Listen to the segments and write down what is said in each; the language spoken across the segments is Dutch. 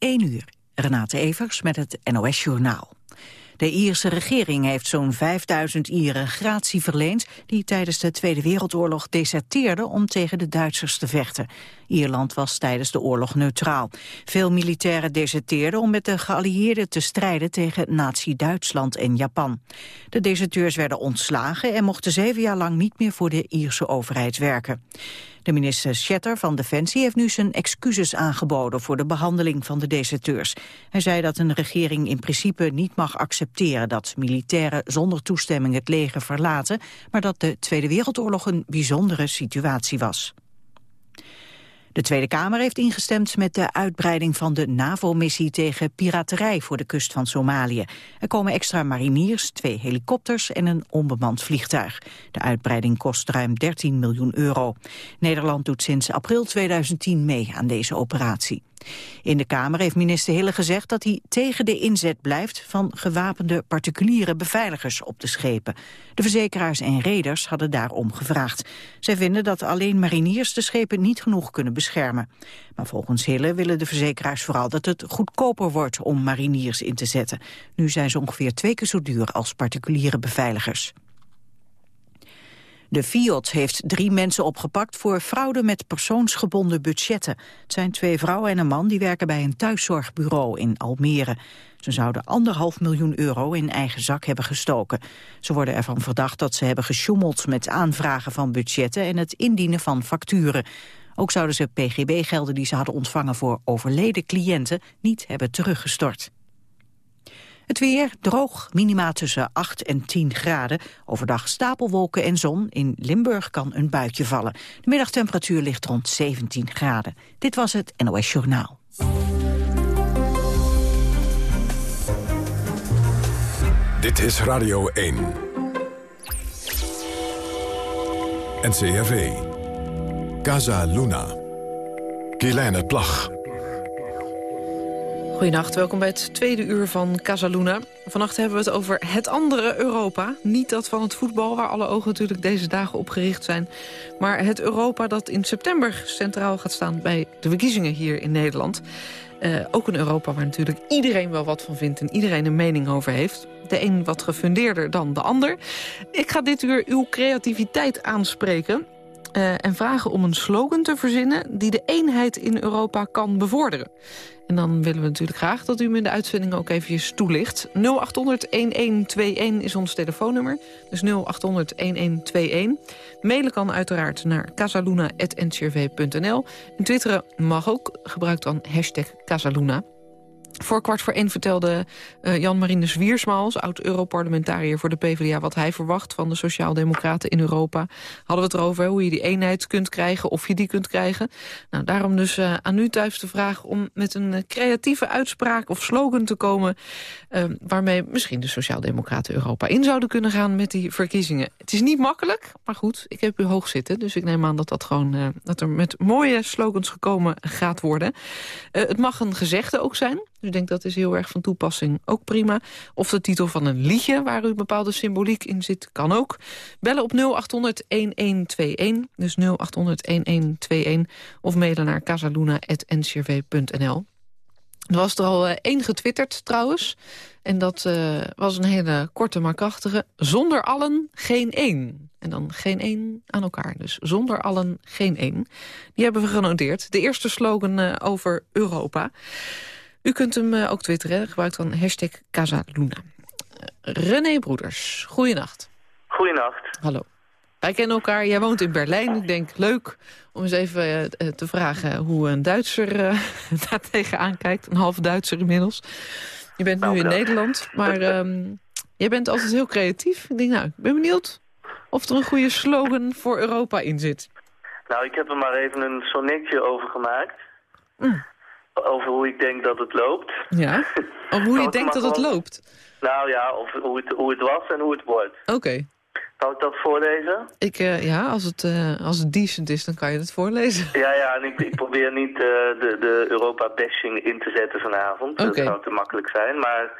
1 uur. Renate Evers met het NOS Journaal. De Ierse regering heeft zo'n 5000 Ieren gratie verleend... die tijdens de Tweede Wereldoorlog deserteerden om tegen de Duitsers te vechten. Ierland was tijdens de oorlog neutraal. Veel militairen deserteerden om met de geallieerden te strijden... tegen nazi-Duitsland en Japan. De deserteurs werden ontslagen en mochten zeven jaar lang niet meer voor de Ierse overheid werken. De minister Schetter van Defensie heeft nu zijn excuses aangeboden voor de behandeling van de deserteurs. Hij zei dat een regering in principe niet mag accepteren dat militairen zonder toestemming het leger verlaten, maar dat de Tweede Wereldoorlog een bijzondere situatie was. De Tweede Kamer heeft ingestemd met de uitbreiding van de NAVO-missie tegen piraterij voor de kust van Somalië. Er komen extra mariniers, twee helikopters en een onbemand vliegtuig. De uitbreiding kost ruim 13 miljoen euro. Nederland doet sinds april 2010 mee aan deze operatie. In de Kamer heeft minister Hille gezegd dat hij tegen de inzet blijft van gewapende particuliere beveiligers op de schepen. De verzekeraars en reders hadden daarom gevraagd. Zij vinden dat alleen mariniers de schepen niet genoeg kunnen beschermen. Maar volgens Hille willen de verzekeraars vooral dat het goedkoper wordt om mariniers in te zetten. Nu zijn ze ongeveer twee keer zo duur als particuliere beveiligers. De FIOD heeft drie mensen opgepakt voor fraude met persoonsgebonden budgetten. Het zijn twee vrouwen en een man die werken bij een thuiszorgbureau in Almere. Ze zouden anderhalf miljoen euro in eigen zak hebben gestoken. Ze worden ervan verdacht dat ze hebben gesjoemeld met aanvragen van budgetten en het indienen van facturen. Ook zouden ze pgb-gelden die ze hadden ontvangen voor overleden cliënten niet hebben teruggestort. Het weer droog, minima tussen 8 en 10 graden. Overdag stapelwolken en zon. In Limburg kan een buitje vallen. De middagtemperatuur ligt rond 17 graden. Dit was het NOS Journaal. Dit is Radio 1. NCRV. Casa Luna. Kielijne Plag. Goedenacht, welkom bij het tweede uur van Casaluna. Vannacht hebben we het over het andere Europa. Niet dat van het voetbal, waar alle ogen natuurlijk deze dagen op gericht zijn. Maar het Europa dat in september centraal gaat staan bij de verkiezingen hier in Nederland. Uh, ook een Europa waar natuurlijk iedereen wel wat van vindt en iedereen een mening over heeft. De een wat gefundeerder dan de ander. Ik ga dit uur uw creativiteit aanspreken. Uh, en vragen om een slogan te verzinnen die de eenheid in Europa kan bevorderen. En dan willen we natuurlijk graag dat u me in de uitzending ook even toelicht. 0800-1121 is ons telefoonnummer. Dus 0800-1121. Mailen kan uiteraard naar casaluna.ncrv.nl. En twitteren mag ook. Gebruik dan hashtag Casaluna. Voor kwart voor één vertelde uh, Jan-Marinus Wiersmals... oud-Europarlementariër voor de PvdA... wat hij verwacht van de Sociaaldemocraten in Europa. Hadden we het erover hoe je die eenheid kunt krijgen... of je die kunt krijgen. Nou, daarom dus uh, aan u thuis de vraag om met een creatieve uitspraak... of slogan te komen... waarmee misschien de Sociaaldemocraten Europa in zouden kunnen gaan... met die verkiezingen. Het is niet makkelijk, maar goed, ik heb u hoog zitten. Dus ik neem aan dat, dat, gewoon, dat er met mooie slogans gekomen gaat worden. het mag een gezegde ook zijn... Dus ik denk dat is heel erg van toepassing. Ook prima. Of de titel van een liedje waar u bepaalde symboliek in zit, kan ook. Bellen op 0800-1121. Dus 0800-1121. Of mailen naar casaluna.ncrv.nl. Er was er al uh, één getwitterd trouwens. En dat uh, was een hele korte maar krachtige. Zonder allen geen één. En dan geen één aan elkaar. Dus zonder allen geen één. Die hebben we genoteerd. De eerste slogan uh, over Europa. U kunt hem eh, ook twitteren. Gebruik dan hashtag Casaluna. René Broeders, goeienacht. Goeienacht. Hallo. Wij kennen elkaar. Jij woont in Berlijn. Ik denk leuk om eens even eh, eh, te vragen hoe een Duitser uh, daar tegenaan kijkt. Een half Duitser inmiddels. Je bent nu nou, in Nederland, maar um, jij bent altijd heel creatief. Ik denk, nou, ik ben benieuwd of er een goede slogan voor Europa in zit. Nou, ik heb er maar even een sonnetje over gemaakt. Mm. Over hoe ik denk dat het loopt. Ja? Of hoe je denkt dat het loopt? Nou ja, of hoe het, hoe het was en hoe het wordt. Oké. Okay. Ik dat voorlezen? Ik, uh, ja, als het, uh, als het decent is, dan kan je het voorlezen. Ja, ja, en ik, ik probeer niet uh, de, de Europa-bashing in te zetten vanavond. Okay. Dat zou te makkelijk zijn, maar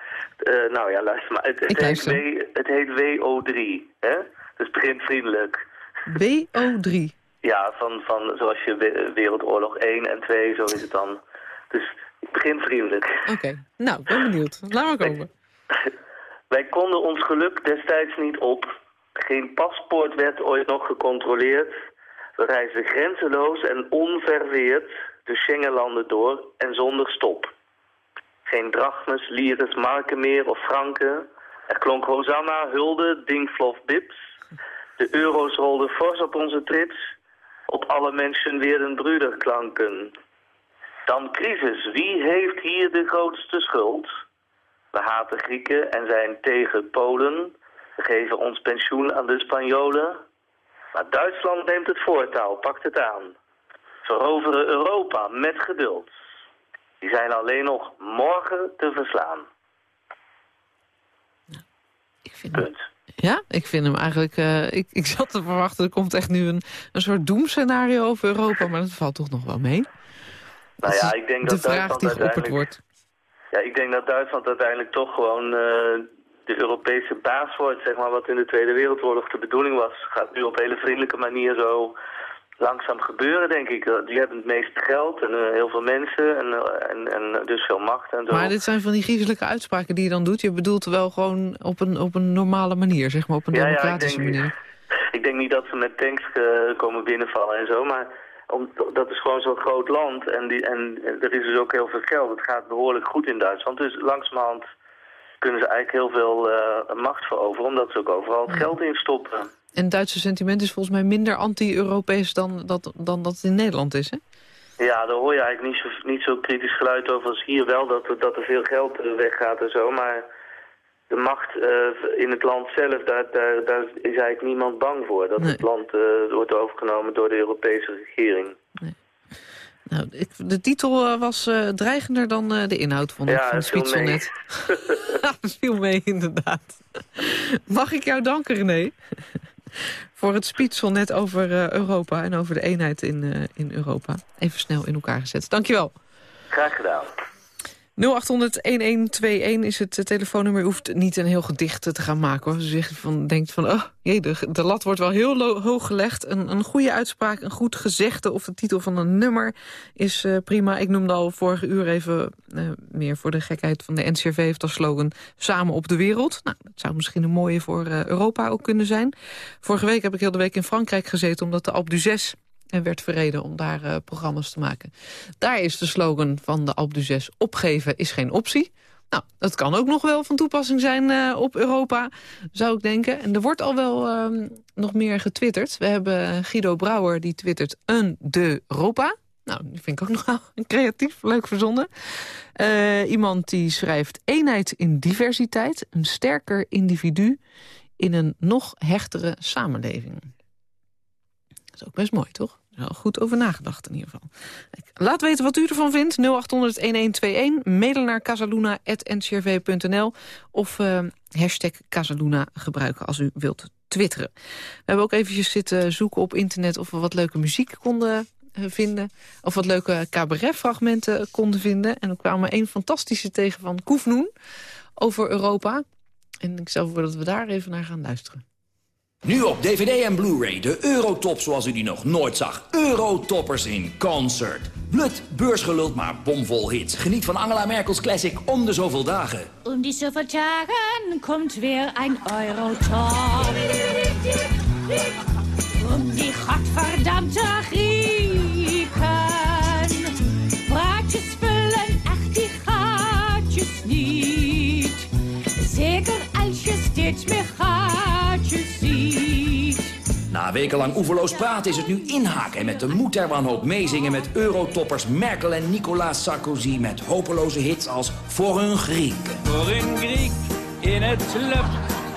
nou ja, luister maar. Het, het, heet, w, het heet WO3, hè? Dus begint vriendelijk. WO3? Ja, van, van zoals je Wereldoorlog 1 en 2, zo is het dan. Dus ik begint vriendelijk. Oké, nou, ben benieuwd. Laat maar komen. Wij konden ons geluk destijds niet op. Geen paspoort werd ooit nog gecontroleerd. We reisden grenzeloos en onverweerd de Schengenlanden door en zonder stop. Geen drachmes, lires, marken meer of franken. Er klonk Hosanna, hulde, dingflof, bips. De euro's rolden fors op onze trips. Op alle mensen weer een broederklanken. Dan crisis. Wie heeft hier de grootste schuld? We haten Grieken en zijn tegen Polen. We geven ons pensioen aan de Spanjolen. Maar Duitsland neemt het voortouw, pakt het aan. Veroveren Europa met geduld. Die zijn alleen nog morgen te verslaan. Ik vind Punt. Ja, ik vind hem eigenlijk... Uh, ik, ik zat te verwachten, er komt echt nu een, een soort doemscenario over Europa... maar dat valt toch nog wel mee? Nou ja, ik denk de dat vraag die geopperd wordt. Ja, ik denk dat Duitsland uiteindelijk toch gewoon uh, de Europese baas wordt, zeg maar, wat in de Tweede Wereldoorlog de bedoeling was. Gaat nu op een hele vriendelijke manier zo langzaam gebeuren, denk ik. Die hebben het meeste geld en uh, heel veel mensen en, uh, en, en dus veel macht en zo. Maar dit zijn van die griezelige uitspraken die je dan doet. Je bedoelt wel gewoon op een, op een normale manier, zeg maar, op een ja, democratische ja, ik denk, manier. Ik denk niet dat ze met tanks komen binnenvallen en zo, maar om, dat is gewoon zo'n groot land en, die, en er is dus ook heel veel geld. Het gaat behoorlijk goed in Duitsland. Dus langzamerhand kunnen ze eigenlijk heel veel uh, macht veroveren... omdat ze ook overal het geld in stoppen. En het Duitse sentiment is volgens mij minder anti-Europees dan dat, dan dat het in Nederland is, hè? Ja, daar hoor je eigenlijk niet zo, niet zo kritisch geluid over als hier wel... dat, dat er veel geld weggaat en zo, maar de macht uh, in het land zelf, daar, daar, daar, is eigenlijk niemand bang voor. Dat het land uh, wordt overgenomen door de Europese regering. Nee. Nou, ik, de titel uh, was dreigender dan de inhoud van, ja, van dat viel mee, inderdaad. Mag ik jou danken, René? voor het Spitselnet over Europa en over de eenheid in, in Europa. Even snel in elkaar gezet. Dankjewel. Graag gedaan. 0800-1121 is het eh, telefoonnummer. U hoeft niet een heel gedicht te gaan maken. Hoor. Als u van, denkt van, oh, de, lat wordt wel heel hoog gelegd. Een, een goede uitspraak, een goed gezegde of de titel van een nummer is uh, prima. Ik noemde al vorige uur even, meer voor de gekheid van de NCRV... heeft als slogan Samen op de wereld. Nou, dat zou misschien een mooie voor Europa ook kunnen zijn. Vorige week heb ik heel de week in Frankrijk gezeten... omdat de Alpe d'Huez en werd verreden om daar uh, programma's te maken. Daar is de slogan van de Alpe d'Huez... opgeven is geen optie. Nou, dat kan ook nog wel van toepassing zijn uh, op Europa, zou ik denken. En er wordt al wel uh, nog meer getwitterd. We hebben Guido Brouwer, die twittert een de Europa. Nou, die vind ik ook nog wel creatief, leuk verzonnen. Iemand die schrijft eenheid in diversiteit. Een sterker individu in een nog hechtere samenleving. Dat is ook best mooi, toch? Wel goed over nagedacht in ieder geval. Laat weten wat u ervan vindt. 0800-1121. Mailen naar casaluna.ncrv.nl. Of uh, hashtag Casaluna gebruiken als u wilt twitteren. We hebben ook eventjes zitten zoeken op internet... of we wat leuke muziek konden eh, vinden. Of wat leuke cabaretfragmenten konden vinden. En we kwamen een fantastische tegen van Koefnoen over Europa. En ik stel voor dat we daar even naar gaan luisteren. Nu op DVD en Blu-ray de Eurotop zoals u die nog nooit zag. Eurotoppers in concert. Blut, beursgeluld, maar bomvol hits. Geniet van Angela Merkels classic om de zoveel dagen. Om die zoveel dagen komt weer een Eurotop. Om die godverdammte Grieken. Praatjes vullen echt die gaatjes niet. Zeker als je steeds meer gaatjes na wekenlang oeverloos praten is het nu inhaken... en met de moed der wanhoop meezingen met eurotoppers Merkel en Nicolas Sarkozy... met hopeloze hits als Voor een Griek. Voor een Griek in het club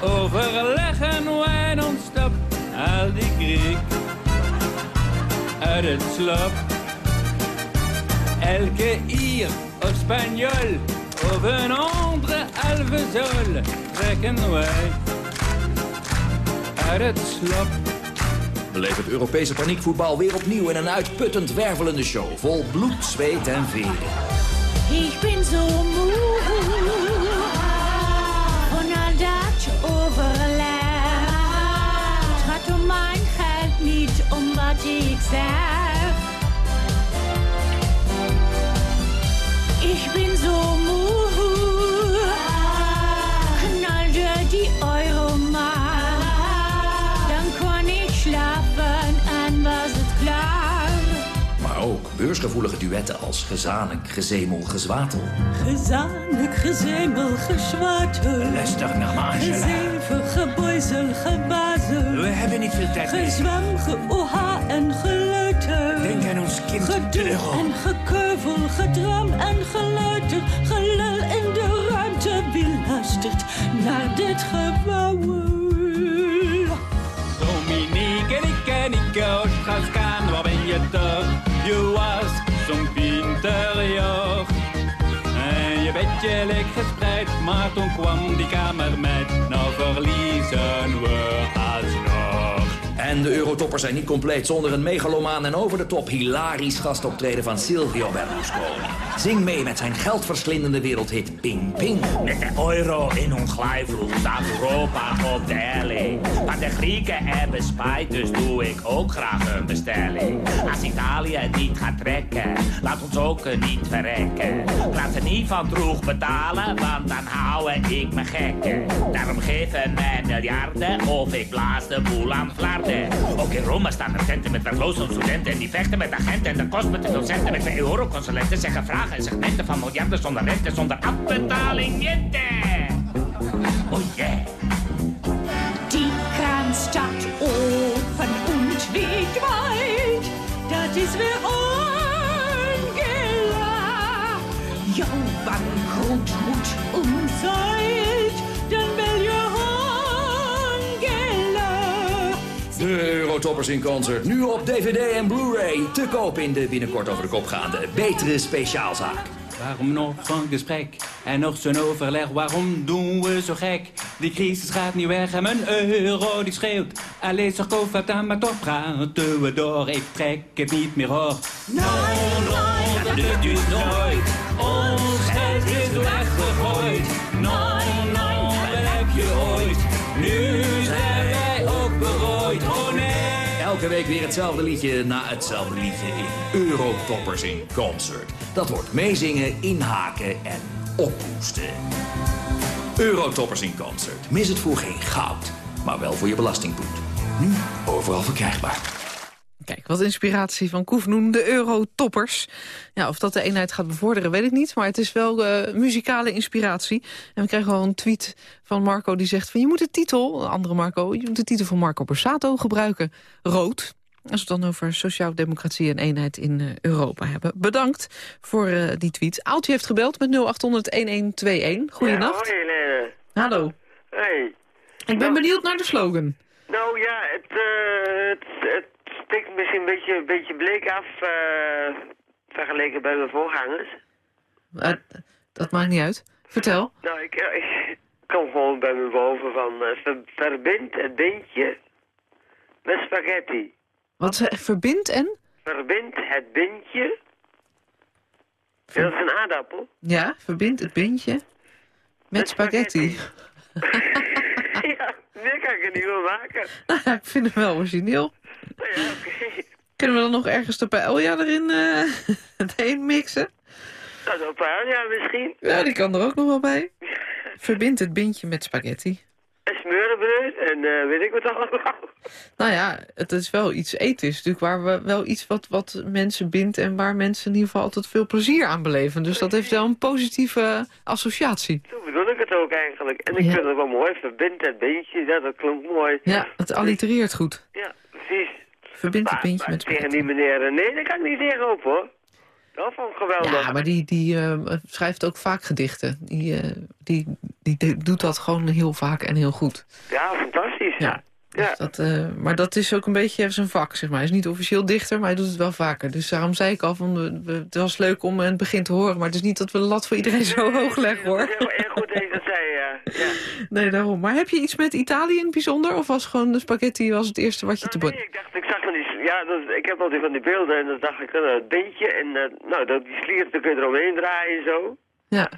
overleggen wij non-stop. Al die Griek uit het slop. Elke Ier of Spanjool of een andere alvezol trekken wij uit het slop. Beleef het Europese paniekvoetbal weer opnieuw in een uitputtend wervelende show. Vol bloed, zweet en veren. Ik ben zo moe van al dat overleg. Het gaat om mijn geld, niet om wat ik zeg. ich bin so moe. Ook beursgevoelige duetten als Gezanik, Gezemel, Gezwatel. Gezanik, gezemel, geschwatel. Luister naar me, Gezeven, gebeusel, gebazel. We hebben niet veel tijd meer. Gezwam, geoha en geleuter. Denk aan ons kind, de Gedoe euro. en gekeuvel, gedram en geluiter. Gelul in de ruimte, wie luistert naar dit gewauwel? Dominique en ik en ik Je was zo'n pinterjoch. En je bedje leek gespreid, maar toen kwam die kamermeid. Nou verliezen we alsnog. En de Eurotoppers zijn niet compleet zonder een megalomaan en over de top hilarisch gastoptreden van Silvio Berlusconi. Zing mee met zijn geldverslindende wereldhit Ping Ping. Met de euro in ons glijvloed staat Europa op de helling. Maar de Grieken hebben spijt, dus doe ik ook graag een bestelling. Als Italië niet gaat trekken, laat ons ook niet verrekken. Van droeg betalen, want dan hou ik me gekken. Daarom geven mij miljarden of ik blaas de boel aan flarden. Ook in Rome staan er tenten met werkloze studenten en die vechten met agenten. En dat kost me te veel centen met de euroconsulenten. Zeggen vragen en segmenten van miljarden zonder rente, zonder afbetaling, niente. Oh yeah. Die kraan staat open und weht weit. Dat is weer. Jouw bankroet moet omzeild. Dan wil je Angela. De Eurotoppers in concert, nu op DVD en Blu-ray. Te koop in de binnenkort over de kop gaande betere speciaalzaak. Waarom nog van gesprek en nog zo'n overleg? Waarom doen we zo gek? Die crisis gaat niet weg en mijn euro die schreeuwt. Allee, zeg koop aan, maar toch praten we door. Ik trek het niet meer hoor. Nee, Duurt nooit. Ons geld is weggegooid. No, no, wat heb je ooit? Nu zijn wij ook berooid. Oh nee. Elke week weer hetzelfde liedje na hetzelfde liedje in Eurotoppers in concert. Dat wordt meezingen, inhaken en oppoesten. Eurotoppers in concert. Mis het voor geen goud, maar wel voor je belastingboet. Nu overal verkrijgbaar. Kijk, wat inspiratie van Koefnoen, de Eurotoppers. Ja, of dat de eenheid gaat bevorderen, weet ik niet. Maar het is wel eh, muzikale inspiratie. En we krijgen al een tweet van Marco die zegt... van je moet de titel, andere Marco... je moet de titel van Marco Borsato gebruiken. Rood. Als we het dan over sociaal-democratie en eenheid in eh, Europa hebben. Bedankt voor eh, die tweet. Aaltje heeft gebeld met 0800-1121. Goedenacht. Ja, hoi. Hallo. Hey. Ik ben benieuwd naar de slogan. Nou ja, het, het, het steekt misschien een beetje, een beetje bleek af eh, vergeleken bij mijn voorgangers. Eh, dat maakt niet uit. Vertel. Nou, ik, eh, ik kom gewoon bij me boven van ver, verbind het bindje met spaghetti. Wat ze verbindt en? Verbind het bindje. Ja, dat is een aardappel. Ja, verbindt het bindje met Met spaghetti. ja, meer kan ik er niet van maken. Nou ik vind hem wel origineel. Nou ja, oké. Kunnen we dan nog ergens de paella erin uh, heen mixen? Nou, een paar, ja, misschien. Ja, die kan er ook nog wel bij. Verbindt het bindje met spaghetti. En eh, weet ik wat allemaal. Nou ja, het is wel iets ethisch. Natuurlijk waar we wel iets wat, wat mensen bindt... en waar mensen in ieder geval altijd veel plezier aan beleven. Dus dat heeft wel een positieve associatie. Zo bedoel ik het ook eigenlijk. En ik Ja. vind het wel mooi, verbind het beentje, ja, dat klonk mooi. Ja, het allitereert goed. Ja, precies. Verbindt het bindje maar met tegen die meneer, eh, nee, daar kan ik niet tegenop hoor. Dat vond ik geweldig. Ja, maar die, die eh, schrijft ook vaak gedichten. Die, eh, die, die, die doet dat gewoon heel vaak en heel goed. Ja, fantastisch. Ja. Ja. Dus dat, eh, maar dat is ook een beetje zijn vak, zeg maar. Hij is niet officieel dichter, maar hij doet het wel vaker. Dus daarom zei ik al, van, het was leuk om in het begin te horen... maar het is niet dat we de lat voor iedereen zo hoog leggen, hoor. Heel erg goed zei, ja. ja. Nee, daarom. Maar heb je iets met Italië in het bijzonder? Of was gewoon de spaghetti was het eerste wat je te... Nee, bo- ik dacht, ik zag van die, ja, dat, ik heb altijd van die beelden en dan dacht ik, nou, het beentje en uh, nou, dat, die sliert, dan kun je eromheen draaien en zo. Ja,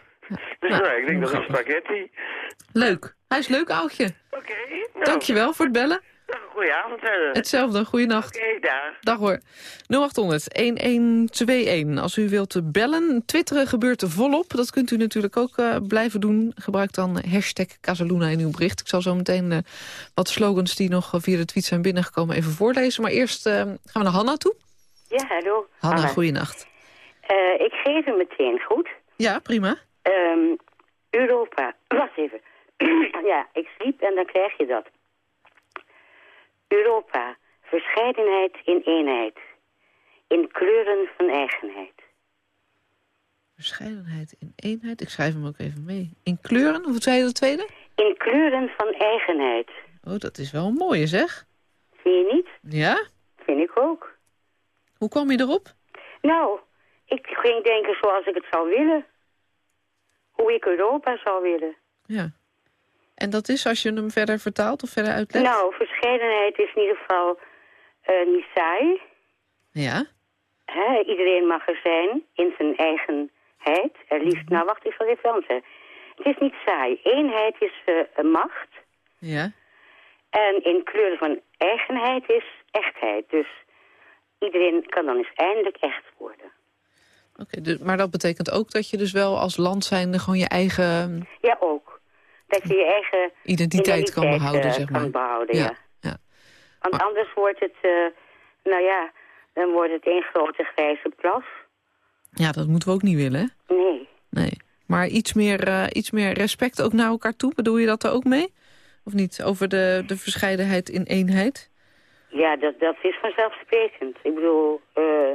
Dus Nou, nou, ik denk dat is grappig. spaghetti. leuk. Hij is leuk, oudje. Oké, nou, Dankjewel voor het bellen. Goedenavond verder. Hetzelfde, goeienacht. Oké, daar. Dag hoor. 0800-1121. Als u wilt bellen, twitteren gebeurt volop. Dat kunt u natuurlijk ook uh, blijven doen. Gebruik dan hashtag Casaluna in uw bericht. Ik zal zo meteen uh, wat slogans die nog via de tweet zijn binnengekomen even voorlezen. Maar eerst uh, gaan we naar Hanna toe. Ja, hallo. Hanna, Hanna. goeienacht. ik geef hem meteen, goed? Ja, prima. Um, Europa. Wacht even. ja, ik sliep en dan krijg je dat. Europa. Verscheidenheid in eenheid. In kleuren van eigenheid. Verscheidenheid in eenheid. Ik schrijf hem ook even mee. In kleuren? Hoe zei je dat tweede? In kleuren van eigenheid. Oh, dat is wel een mooie zeg. Zie je niet? Ja? Vind ik ook. Hoe kwam je erop? Nou, ik ging denken zoals ik het zou willen. Hoe ik Europa zou willen. Ja. En dat is als je hem verder vertaalt of verder uitlegt? Nou, verscheidenheid is in ieder geval uh, niet saai. Ja. He, iedereen mag er zijn in zijn eigenheid. Er liefst, mhm. nou wacht, ik zal even anders Het is niet saai. Eenheid is uh, macht. Ja. En in kleuren van eigenheid is echtheid. Dus iedereen kan dan eens eindelijk echt worden. Oké, dus, maar dat betekent ook dat je dus wel als land zijnde gewoon je eigen... Ja, ook. Dat je je eigen identiteit, kan behouden, uh, zeg maar. Kan behouden, ja. ja. Want anders wordt het, uh, nou ja, dan wordt het één grote grijze plas. Ja, dat moeten we ook niet willen, hè? Nee. Nee. Maar iets meer, uh, iets meer respect ook naar elkaar toe, bedoel je dat er ook mee? Of niet? Over de, de verscheidenheid in eenheid? Ja, dat, dat is vanzelfsprekend. Ik bedoel, uh,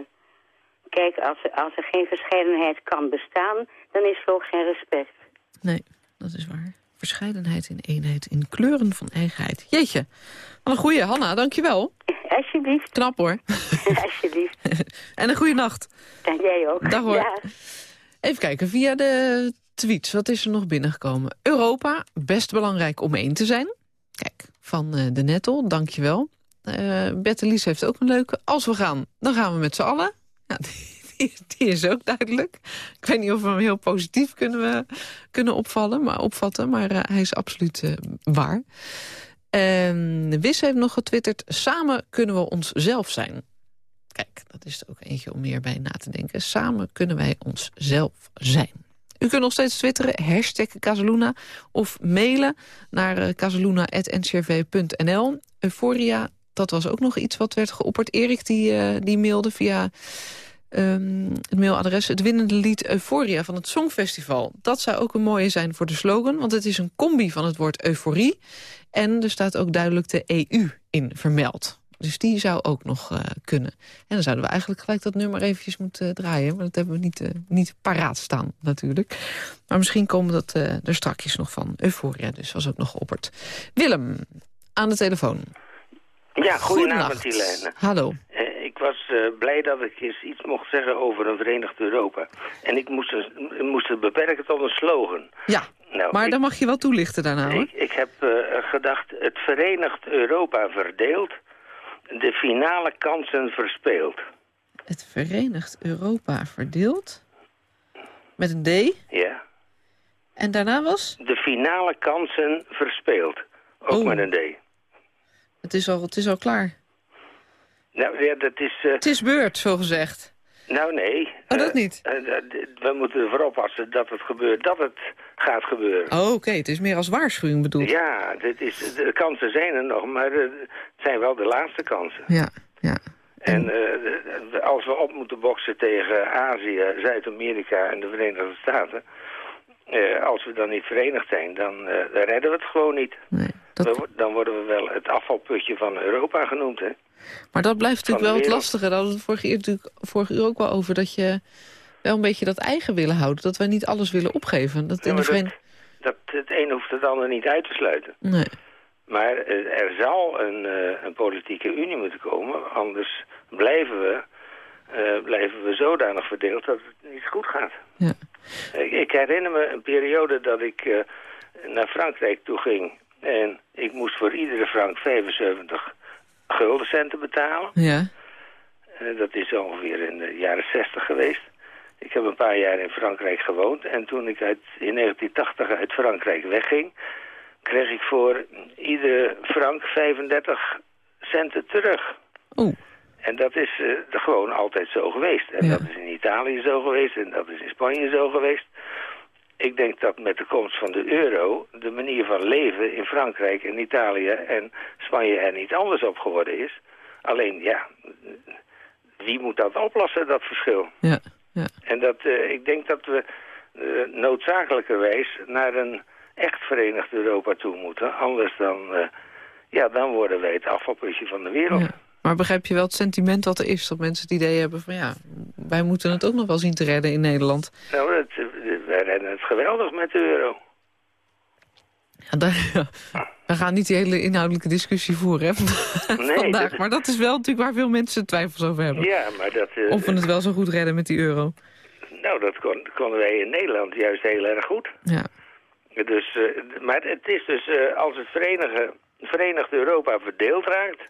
kijk, als, als er geen verscheidenheid kan bestaan, dan is er ook geen respect. Nee, dat is waar. Verscheidenheid in eenheid, in kleuren van eigenheid. Jeetje, wat een goeie. Hanna, dankjewel. Alsjeblieft. Knap hoor. Alsjeblieft. en een goede nacht. En jij ook. Dag hoor. Ja. Even kijken, via de tweets, wat is er nog binnengekomen? Europa, best belangrijk om één te zijn. Kijk, van uh, de Nettel, dankjewel. Uh, Lies heeft ook een leuke. Als we gaan, dan gaan we met z'n allen. Ja, die, die, is ook duidelijk. Ik weet niet of we hem heel positief kunnen, kunnen opvallen, maar, opvatten, maar uh, hij is absoluut uh, waar. En Wis heeft nog getwitterd, samen kunnen we onszelf zijn. Kijk, dat is er ook eentje om meer bij na te denken. Samen kunnen wij onszelf zijn. U kunt nog steeds twitteren, hashtag Casaluna... of mailen naar casaluna.ncrv.nl. Euphoria dat was ook nog iets wat werd geopperd. Erik die, die mailde via um, het mailadres... het winnende lied Euphoria van het Songfestival. Dat zou ook een mooie zijn voor de slogan... want het is een combi van het woord euforie... en er staat ook duidelijk de EU in vermeld. Dus die zou ook nog uh, kunnen. En dan zouden we eigenlijk gelijk dat nummer eventjes moeten uh, draaien. Maar dat hebben we niet, uh, niet paraat staan natuurlijk. Maar misschien komen dat er strakjes nog van. Euphoria dus, was ook nog geopperd. Willem, aan de telefoon. Ja, goedenavond Helene. Hallo. Ik was uh, blij dat ik eens iets mocht zeggen over een verenigd Europa. En ik moest, moest het beperken tot een slogan. Ja, nou, maar ik, dan mag je wel toelichten daarna hoor. Ik, ik heb uh, gedacht, het verenigd Europa verdeelt, de finale kansen verspeelt. Het verenigd Europa verdeelt? Met een D? Ja. En daarna was? De finale kansen verspeelt. Ook oh. met een D. Het is al, het is al klaar. Nou ja, dat is... Uh... Het is beurt, zo gezegd. Nou nee. Oh, dat uh, niet? Uh, we moeten ervoor oppassen dat het gebeurt, dat het gaat gebeuren. Oh, oké. Okay. Het is meer als waarschuwing bedoeld. Ja, dit is, de kansen zijn er nog, maar het zijn wel de laatste kansen. Ja, ja. En, en als we op moeten boksen tegen Azië, Zuid-Amerika en de Verenigde Staten... als we dan niet verenigd zijn, dan, dan redden we het gewoon niet. Nee. Dat... Dan worden we wel het afvalputje van Europa genoemd, hè? Maar dat blijft natuurlijk wel het lastige. Daar hadden we het vorige uur, natuurlijk, vorige uur ook wel over... dat je wel een beetje dat eigen willen houden. Dat wij niet alles willen opgeven. Dat, in de dat, dat, het een hoeft het ander niet uit te sluiten. Nee. Maar er zal een, uh, een politieke unie moeten komen. Anders blijven we, uh, blijven we zodanig verdeeld dat het niet goed gaat. Ja. Ik, ik herinner me een periode dat ik uh, naar Frankrijk toe ging... En ik moest voor iedere frank 75 guldencenten betalen. Ja. En dat is ongeveer in de jaren 60 geweest. Ik heb een paar jaar in Frankrijk gewoond. En toen ik uit, in 1980 uit Frankrijk wegging... kreeg ik voor iedere frank 35 centen terug. Oeh. En dat is gewoon altijd zo geweest. En dat is in Italië zo geweest en dat is in Spanje zo geweest. Ik denk dat met de komst van de euro de manier van leven in Frankrijk en Italië en Spanje er niet anders op geworden is. Alleen, ja, wie moet dat oplossen, dat verschil? Ja, ja. En dat, uh, ik denk dat we uh, noodzakelijkerwijs naar een echt verenigd Europa toe moeten. Anders dan, uh, ja, dan worden wij het afvalputje van de wereld. Ja. Maar begrijp je wel het sentiment dat er is? Dat mensen het idee hebben van ja, wij moeten het ook nog wel zien te redden in Nederland. Nou, het, redden het geweldig met de euro. Ja, daar, we gaan niet die hele inhoudelijke discussie voeren hè, nee, vandaag. Maar dat is wel natuurlijk waar veel mensen twijfels over hebben. Ja, maar dat... Uh, of we het wel zo goed redden met die euro. Nou, dat kon, konden wij in Nederland juist heel erg goed. Ja. Dus, uh, maar het is dus uh, als het verenigde, Verenigd Europa verdeeld raakt...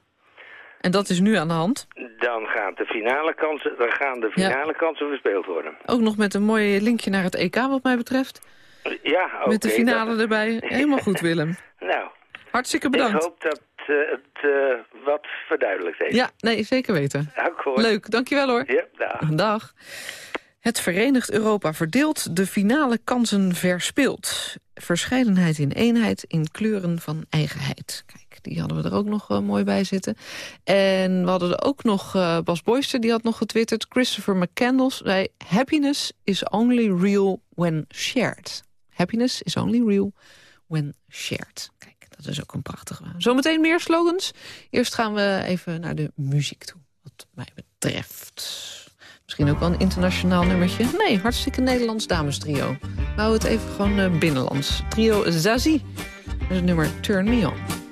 En dat is nu aan de hand? Dan gaan de finale kansen, dan gaan de finale kansen verspeeld worden. Ook nog met een mooi linkje naar het EK wat mij betreft. Ja, oké. Met de finale erbij. Helemaal goed, Willem. nou. Hartstikke bedankt. Ik hoop dat uh, het uh, wat verduidelijkt heeft. Ja, nee, zeker weten. Akkoord. Leuk, dankjewel hoor. Ja, dag. Dag. Het Verenigd Europa verdeelt, de finale kansen verspeelt. Verscheidenheid in eenheid, in kleuren van eigenheid. Die hadden we er ook nog uh, mooi bij zitten. En we hadden er ook nog uh, Bas Boyster, die had nog getwitterd. Christopher McCandles zei... Happiness is only real when shared. Happiness is only real when shared. Kijk, dat is ook een prachtige. Zometeen meer slogans. Eerst gaan we even naar de muziek toe, wat mij betreft. Misschien ook wel een internationaal nummertje. Nee, hartstikke Nederlands damestrio. We houden het even gewoon uh, binnenlands. Trio Zazie. Dat is het nummer Turn Me On.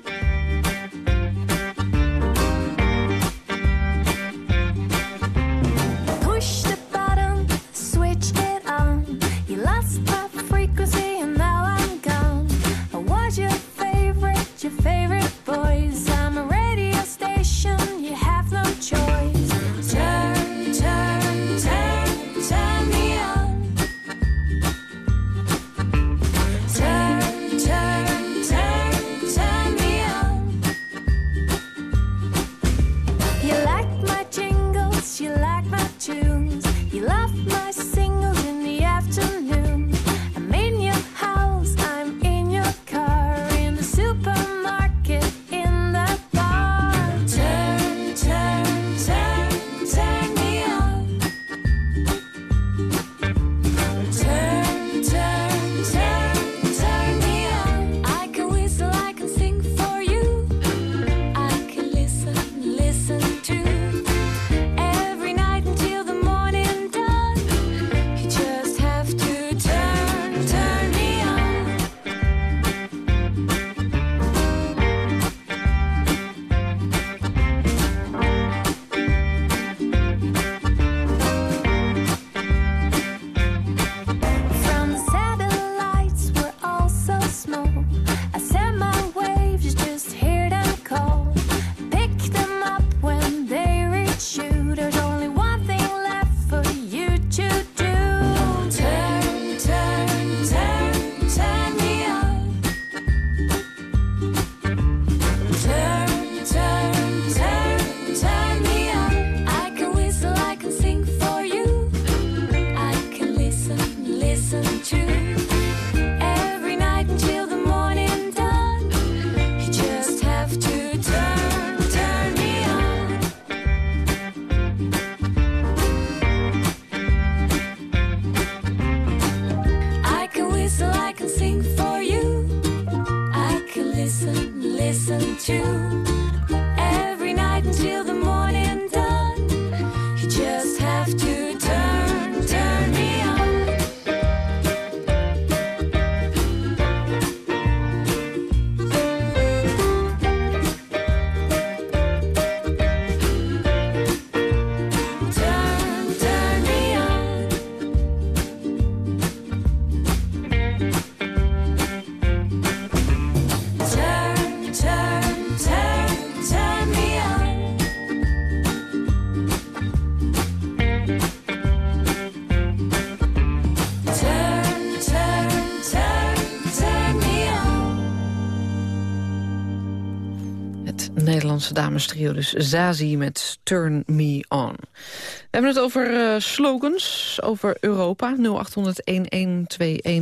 Trio, dus Zazie met Turn Me On. We hebben het over uh, slogans, over Europa. 0800-1121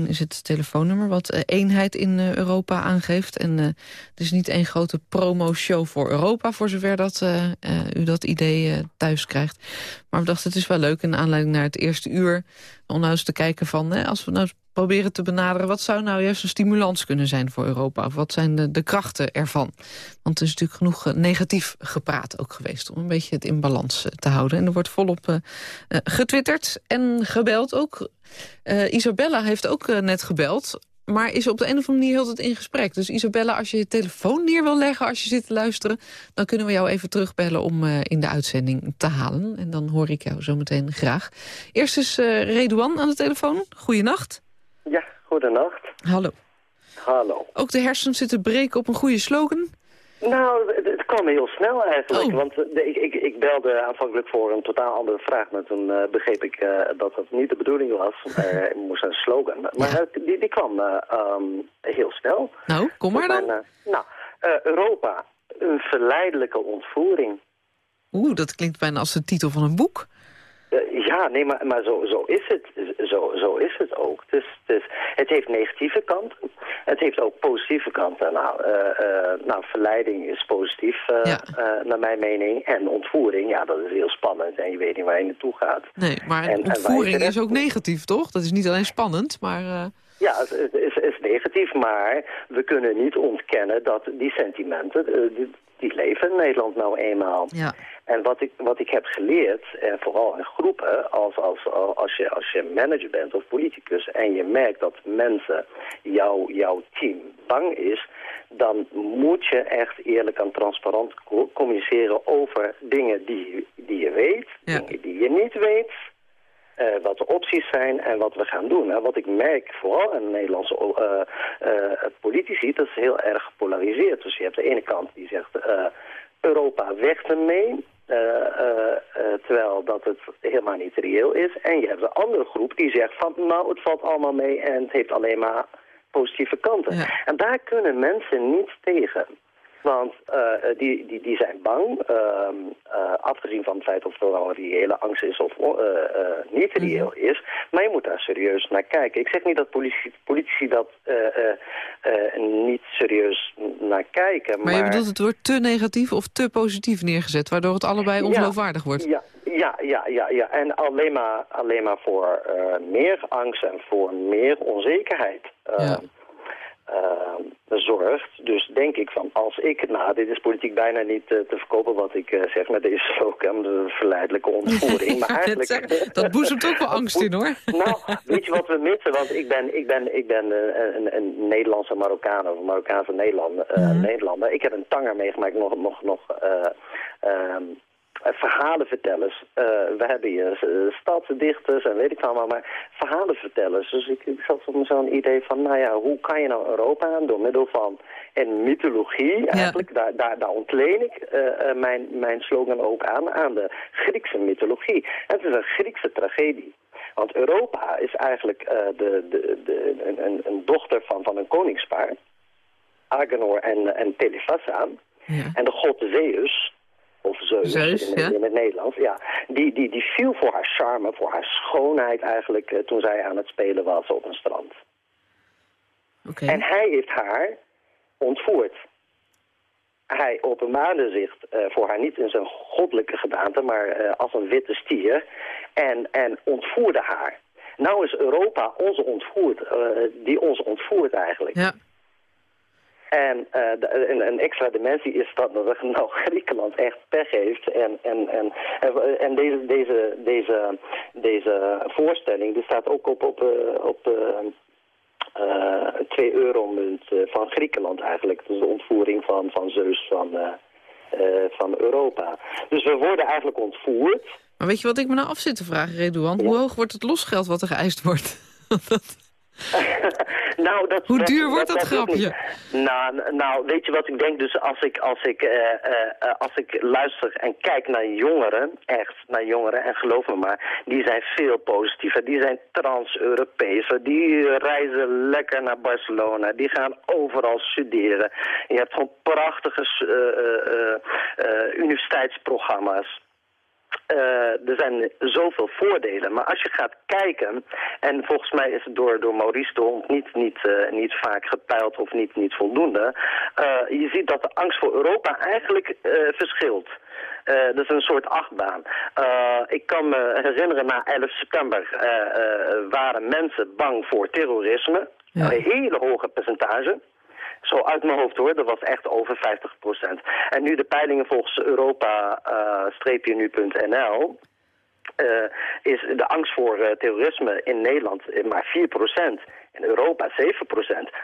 is het telefoonnummer wat uh, eenheid in uh, Europa aangeeft. En het is niet één grote promo-show voor Europa... voor zover dat u dat idee thuis krijgt. Maar we dachten het is wel leuk in aanleiding naar het eerste uur... om nou eens te kijken van, hè, als we nou proberen te benaderen... wat zou nou juist een stimulans kunnen zijn voor Europa? Of wat zijn de, de krachten ervan? Want er is natuurlijk genoeg eh, negatief gepraat ook geweest... om een beetje het in balans eh, te houden. En er wordt volop uh, getwitterd en gebeld ook. Isabella heeft ook net gebeld maar is op de een of andere manier heel het in gesprek. Dus Isabella, als je je telefoon neer wil leggen als je zit te luisteren... dan kunnen we jou even terugbellen om in de uitzending te halen. En dan hoor ik jou zometeen graag. Eerst is Redouan aan de telefoon. Goeienacht. Ja, goedenacht. Hallo. Hallo. Ook de hersens zitten breken op een goede slogan? Nou, het, kwam heel snel eigenlijk. Oh. Want uh, ik, ik, ik, belde aanvankelijk voor een totaal andere vraag. Maar toen uh, begreep ik uh, dat dat niet de bedoeling was. het moest een slogan. Maar die, die kwam um, heel snel. Nou, kom maar dan. nou, Europa. Een verleidelijke ontvoering. Oeh, dat klinkt bijna als de titel van een boek. Uh, ja, nee, maar, maar zo, zo is het. Zo, zo is het ook. Dus, dus, het heeft negatieve kanten. Het heeft ook positieve kanten. Nou, uh, uh, nou verleiding is positief, ja. naar mijn mening. En ontvoering, ja, dat is heel spannend. En je weet niet waar je naartoe gaat. Nee, maar en, ontvoering is ook negatief, toch? Dat is niet alleen spannend, maar... Ja, het is, is, negatief, maar we kunnen niet ontkennen dat die sentimenten, die, leven in Nederland nou eenmaal. Ja. En wat ik, wat ik heb geleerd, en vooral in groepen, als, als, als, je, als je manager bent of politicus... en je merkt dat mensen, jou, jouw team, bang is... dan moet je echt eerlijk en transparant communiceren over dingen die, die je weet... dingen die je niet weet... Uh, wat de opties zijn en wat we gaan doen. En wat ik merk, vooral in Nederlandse uh, uh, politici, dat is heel erg gepolariseerd. Dus je hebt de ene kant die zegt, Europa weg ermee. Uh, uh, terwijl dat het helemaal niet reëel is. En je hebt een andere groep die zegt van nou het valt allemaal mee en het heeft alleen maar positieve kanten. En daar kunnen mensen niet tegen. Want uh, die, die, die zijn bang, uh, uh, afgezien van het feit of er wel een reële angst is of niet mhm. reëel is. Maar je moet daar serieus naar kijken. Ik zeg niet dat politici, politici dat niet serieus naar kijken. Maar, maar, je bedoelt het wordt te negatief of te positief neergezet, waardoor het allebei ongeloofwaardig wordt? Ja, ja, ja, ja, ja. En alleen maar, alleen maar voor meer angst en voor meer onzekerheid. Ja uh, zorgt. Dus denk ik van, als ik, nou, dit is politiek bijna niet uh, te verkopen wat ik uh, zeg met deze slogan, de verleidelijke ontvoering. maar eigenlijk, dat, dat boezemt ook wel angst in, hoor. nou, weet je wat we missen? Want ik ben, ik ben, ik ben een, een Nederlandse Marokkaan of Marokkaanse Nederlander, mm Nederlander. Ik heb een tanger meegemaakt nog, nog, nog eh, verhalenvertellers. Uh, we hebben hier uh, stadsdichters en weet ik allemaal, maar verhalenvertellers. Dus ik, ik zat zo'n idee van, nou ja, hoe kan je nou Europa aan door middel van een mythologie eigenlijk, daar, daar, daar ontleen ik uh, mijn, mijn slogan ook aan, aan de Griekse mythologie. En het is een Griekse tragedie. Want Europa is eigenlijk de, de, de, een, een dochter van, van een koningspaar, Agenor en, en. Ja. En de god Zeus, of Zeus, Zeus in, in, het Nederlands. Ja, die, die, die viel voor haar charme, voor haar schoonheid eigenlijk uh, toen zij aan het spelen was op een strand. Okay. En hij heeft haar ontvoerd. Hij openbaarde zich uh, voor haar niet in zijn goddelijke gedaante, maar uh, als een witte stier. En, en ontvoerde haar. Nou is Europa onze ontvoerd, die ons ontvoert eigenlijk. Ja. En uh, de, een, een, extra dimensie is dat nou Griekenland echt pech heeft. En, en, en, en deze, deze, deze, deze voorstelling die staat ook op, op, eh, op de uh, 2 euro munt van Griekenland eigenlijk. Dus de ontvoering van, van Zeus van, van Europa. Dus we worden eigenlijk ontvoerd. Maar weet je wat ik me nou af zit te vragen, Redouan? Ja. Hoe hoog wordt het losgeld wat er geëist wordt? nou, dat, Hoe duur wordt dat, grapje? Nou, nou, weet je wat ik denk? Dus als ik, als, ik, uh, uh, als ik luister en kijk naar jongeren, echt naar jongeren, en geloof me maar, die zijn veel positiever. Die zijn trans-Europese, die reizen lekker naar Barcelona, die gaan overal studeren. Je hebt gewoon prachtige universiteitsprogramma's. Uh, er zijn zoveel voordelen. Maar als je gaat kijken, en volgens mij is het door, door Maurice de Hond niet, niet, uh, niet vaak gepeild of niet, niet voldoende. Uh, je ziet dat de angst voor Europa eigenlijk verschilt. dat is een soort achtbaan. ik kan me herinneren, na 11 september waren mensen bang voor terrorisme. Een hele hoge percentage. Zo uit mijn hoofd hoor, dat was echt over 50% En nu de peilingen volgens Europa-nu.nl... Uh, is de angst voor uh, terrorisme in Nederland maar 4% In Europa 7%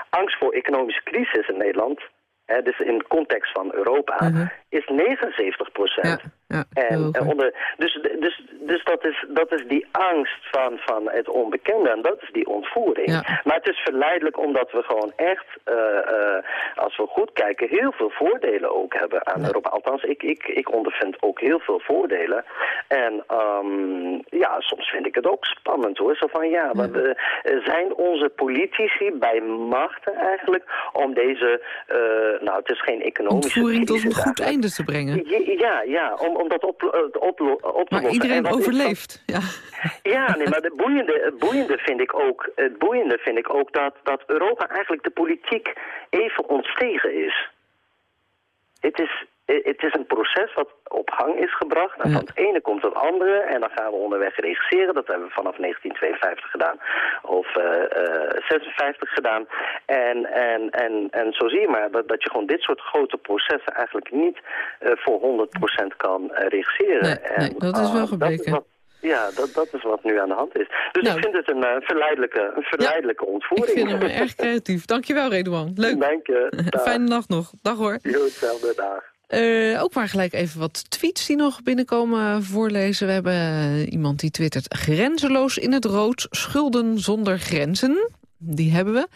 Angst voor economische crisis in Nederland Hè, dus in de context van Europa, uh-huh. is 79 procent. Ja, en, onder, dus dus, dus dat, is, dat is die angst van, van het onbekende en dat is die ontvoering. Maar het is verleidelijk omdat we gewoon echt, uh, uh, als we goed kijken, heel veel voordelen ook hebben aan Europa. Althans, ik, ik, ik ondervind ook heel veel voordelen. En um, ja, soms vind ik het ook spannend hoor. Zo van ja, maar, uh, zijn onze politici bij machten eigenlijk om deze... Uh, nou, het is geen economische Ontvoering tot een goed einde te brengen. Ja, ja, om, om dat op, op, op, op te maar iedereen overleeft, ja. Ja, nee, maar het boeiende, het boeiende vind ik ook, het boeiende vind ik ook dat, dat Europa eigenlijk de politiek even ontstegen is. Het is, het is een proces wat op gang is gebracht. En van het ene komt het andere. En dan gaan we onderweg regisseren. Dat hebben we vanaf 1952 gedaan. Of uh, uh, 56 gedaan. En, en, en, en zo zie je maar dat, dat je gewoon dit soort grote processen eigenlijk niet uh, voor 100% kan regisseren. Nee, en, nee, dat is wel gebleken. Ja, dat, dat is wat nu aan de hand is. Dus nou, ik vind het een uh, verleidelijke, een verleidelijke ja, ontvoering. Ik vind hem erg creatief. Dankjewel, Redouan. Leuk. Dank je. Fijne nacht nog. Dag hoor. Jo, hetzelfde. Dag. Uh, ook maar gelijk even wat tweets die nog binnenkomen voorlezen. We hebben uh, iemand die twittert... Grenzeloos in het rood, schulden zonder grenzen. Die hebben we.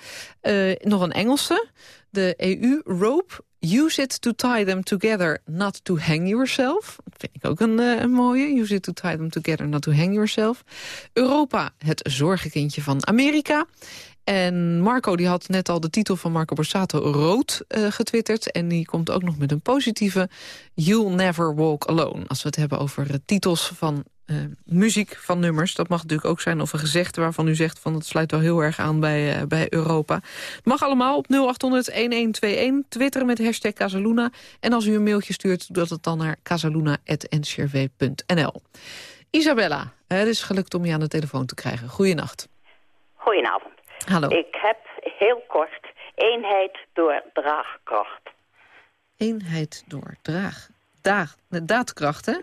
Uh, nog een Engelse. De EU rope Use it to tie them together, not to hang yourself. Dat vind ik ook een, uh, een, mooie. Use it to tie them together, not to hang yourself. Europa, het zorgenkindje van Amerika. En Marco die had net al de titel van Marco Borsato rood uh, getwitterd. En die komt ook nog met een positieve You'll Never Walk Alone. Als we het hebben over uh, titels van uh, muziek van nummers. Dat mag natuurlijk ook zijn of een gezegde waarvan u zegt... van het sluit wel heel erg aan bij, bij Europa. Het mag allemaal op 0800-1121. Twitteren met hashtag Casaluna. En als u een mailtje stuurt, doet het dan naar casaluna.ncrv.nl. Isabella, het is gelukt om je aan de telefoon te krijgen. Goeienacht. Goedenavond. Hallo. Ik heb heel kort eenheid door draagkracht. Eenheid door draag... Daag, daadkracht, hè?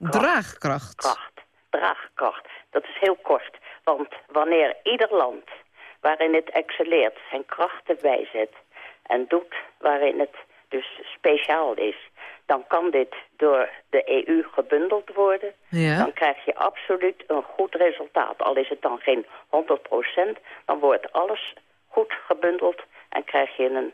Draagkracht. Draagkracht. Kracht. Draagkracht. Dat is heel kort. Want wanneer ieder land waarin het excelleert zijn krachten bijzet... en doet waarin het dus speciaal is dan kan dit door de EU gebundeld worden. Ja. Dan krijg je absoluut een goed resultaat. Al is het dan geen 100% dan wordt alles goed gebundeld en krijg je een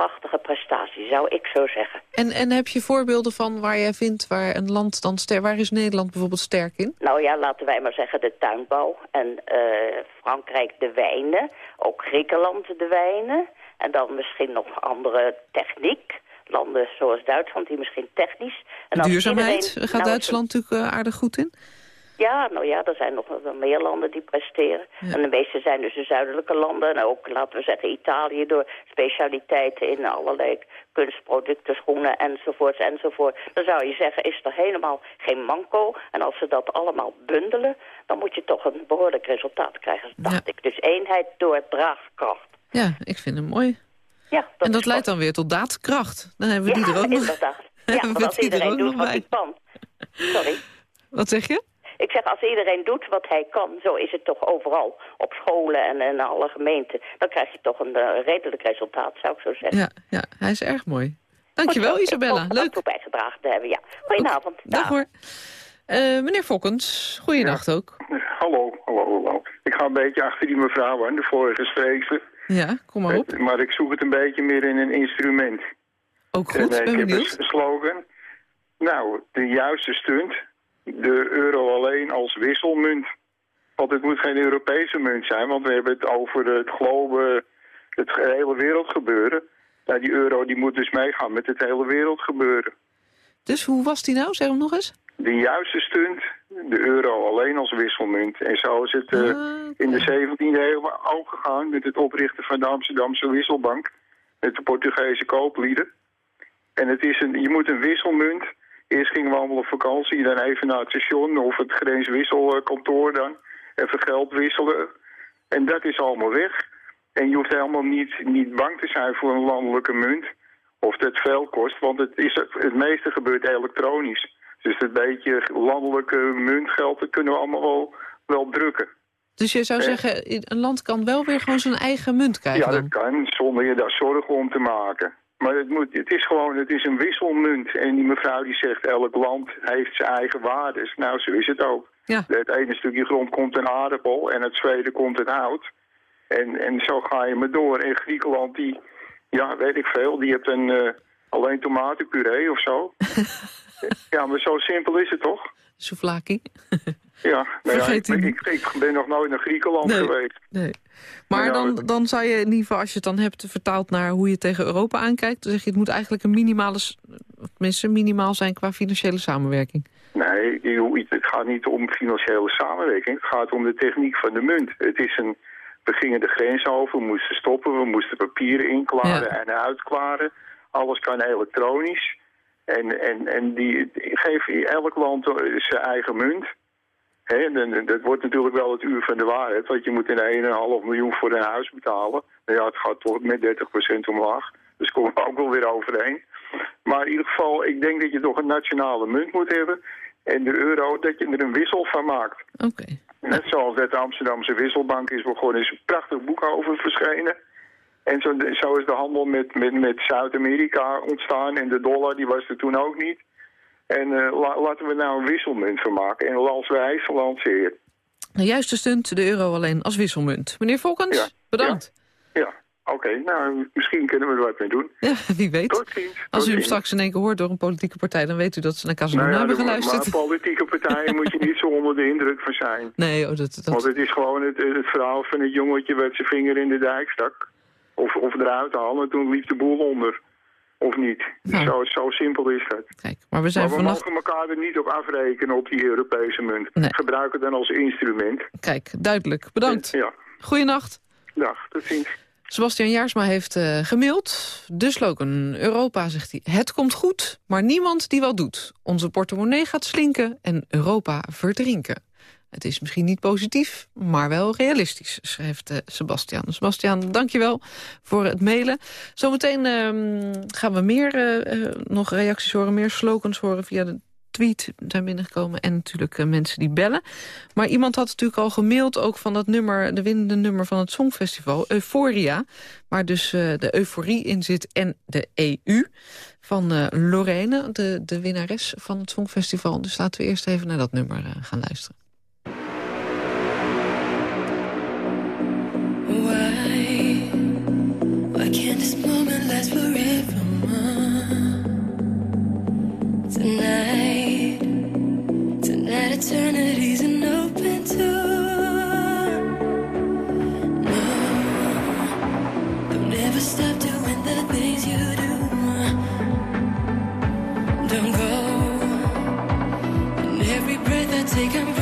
prachtige prestatie, zou ik zo zeggen. En, en heb je voorbeelden van waar jij vindt waar een land dan sterk... Waar is Nederland bijvoorbeeld sterk in? Nou ja, laten wij maar zeggen de tuinbouw. En uh, Frankrijk de wijnen. Ook Griekenland de wijnen. En dan misschien nog andere techniek landen zoals Duitsland, die misschien technisch... En Duurzaamheid gaat nou, Duitsland natuurlijk uh, aardig goed in? Ja, nou ja, er zijn nog wel meer landen die presteren. En de meeste zijn dus de zuidelijke landen. En ook, laten we zeggen, Italië door specialiteiten in allerlei kunstproducten, schoenen enzovoorts enzovoort. Dan zou je zeggen, is er helemaal geen manco. En als ze dat allemaal bundelen, dan moet je toch een behoorlijk resultaat krijgen, dacht ik. Dus eenheid door draagkracht. Ja, ik vind hem mooi. Ja, en dat leidt dan weer tot daadkracht. Dan hebben we die er ook nog. Inderdaad. Ja, want als iedereen doet wat hij kan. Sorry. Wat zeg je? Ik zeg, als iedereen doet wat hij kan, zo is het toch overal. Op scholen en in alle gemeenten. Dan krijg je toch een uh, redelijk resultaat, zou ik zo zeggen. Ja, ja hij is erg mooi. Dankjewel, Goed, Isabella. Leuk. om bijgedragen te hebben, ja. Goedenavond. Dag, hoor. Uh, meneer Fokkens, goeienacht ook. Hallo. hallo, hallo. Ik ga een beetje achter die mevrouw aan, de vorige spreekster. Ja, kom maar op. maar ik zoek het een beetje meer in een instrument. Ook goed, en, ik heb een slogan. Nou, de juiste stunt. De euro alleen als wisselmunt. Want het moet geen Europese munt zijn, want we hebben het over het globe, het hele wereldgebeuren. Nou, die euro die moet dus meegaan met het hele wereldgebeuren. Dus hoe was die nou? Zeg hem nog eens. De juiste stunt, de euro alleen als wisselmunt. En zo is het uh, in de 17e eeuw ook gegaan met het oprichten van de Amsterdamse wisselbank. Met de Portugese kooplieden. En het is een, je moet een wisselmunt. Eerst gingen we allemaal op vakantie, dan even naar het station of het grenswisselkantoor dan. Even geld wisselen. En dat is allemaal weg. En je hoeft helemaal niet, niet bang te zijn voor een landelijke munt. Of dat veel kost, want het, is, het meeste gebeurt elektronisch. Dus het beetje landelijke muntgeld, dat kunnen we allemaal wel, wel drukken. Dus je zou zeggen, een land kan wel weer gewoon zijn eigen munt krijgen Ja, dat kan, zonder je daar zorgen om te maken. Maar het, moet, het is gewoon, het is een wisselmunt. En die mevrouw die zegt, elk land heeft zijn eigen waardes. Nou, zo is het ook. Ja. Het ene stukje grond komt een aardappel en het tweede komt het hout. En, en zo ga je maar door. En Griekenland, die, ja, weet ik veel, die hebt een, uh, alleen tomatenpuree of zo. ja, maar zo simpel is het toch? Souvlaki. Ja, nou ja ik, ik, ik, ben nog nooit naar Griekenland geweest. Nee. Maar dan, dan zou je in ieder geval, als je het dan hebt vertaald naar hoe je tegen Europa aankijkt... dan zeg je het moet eigenlijk een minimale, tenminste minimaal zijn qua financiële samenwerking. Nee, het gaat niet om financiële samenwerking. Het gaat om de techniek van de munt. Het is een, we gingen de grens over, we moesten stoppen, we moesten papieren inklaren en uitklaren. Alles kan elektronisch. En, en, en die, geeft elk land zijn eigen munt. He, dat wordt natuurlijk wel het uur van de waarheid, want je moet in 1,5 miljoen voor een huis betalen. Nou ja, het gaat toch met 30% omlaag, dus komen we ook wel weer overheen. Maar in ieder geval, ik denk dat je toch een nationale munt moet hebben. En de euro, dat je er een wissel van maakt. Oké. Net zoals dat de Amsterdamse wisselbank is begonnen, is een prachtig boek over verschenen. En zo, zo is de handel met, met, met Zuid-Amerika ontstaan. En de dollar, die was er toen ook niet. En uh, laten we nou een wisselmunt van maken. En als wij lanceren. De juiste stunt, de euro alleen als wisselmunt. Meneer Volkens, bedankt. Ja, ja. oké. nou, misschien kunnen we er wat mee doen. Ja, wie weet. Tot ziens. Als u hem straks in één keer hoort door een politieke partij... dan weet u dat ze naar Casaluna nou ja, hebben geluisterd. Maar politieke partijen moet je niet zo onder de indruk van zijn. Nee, oh, dat, dat... Want het is gewoon het, het verhaal van het jongetje... wat zijn vinger in de dijk stak. Of, of eruit halen, toen liep de boel onder. Of niet. Nou. Zo, zo simpel is het. Kijk, maar we, zijn maar we mogen elkaar er niet op afrekenen op die Europese munt. Nee. Gebruik het dan als instrument. Kijk, duidelijk. Bedankt. Ja. Goeienacht. Dag, tot ziens. Sebastian Jaarsma heeft uh, gemaild. De slogan Europa, zegt hij, het komt goed, maar niemand die wat doet. Onze portemonnee gaat slinken en Europa verdrinken. Het is misschien niet positief, maar wel realistisch, schrijft uh, Sebastian. Sebastian, dankjewel voor het mailen. Zometeen uh, gaan we meer uh, nog reacties horen, meer slogans horen via de tweet zijn binnengekomen en natuurlijk mensen die bellen. Maar iemand had natuurlijk al gemaild ook van dat nummer, de winnende nummer van het Songfestival, Euphoria, waar dus de euforie in zit en de EU van Lorene, de, de winnares van het Songfestival. Dus laten we eerst even naar dat nummer gaan luisteren. Eternity's an open door. No, don't ever stop doing the things you do. Don't go. And every breath I take, I'm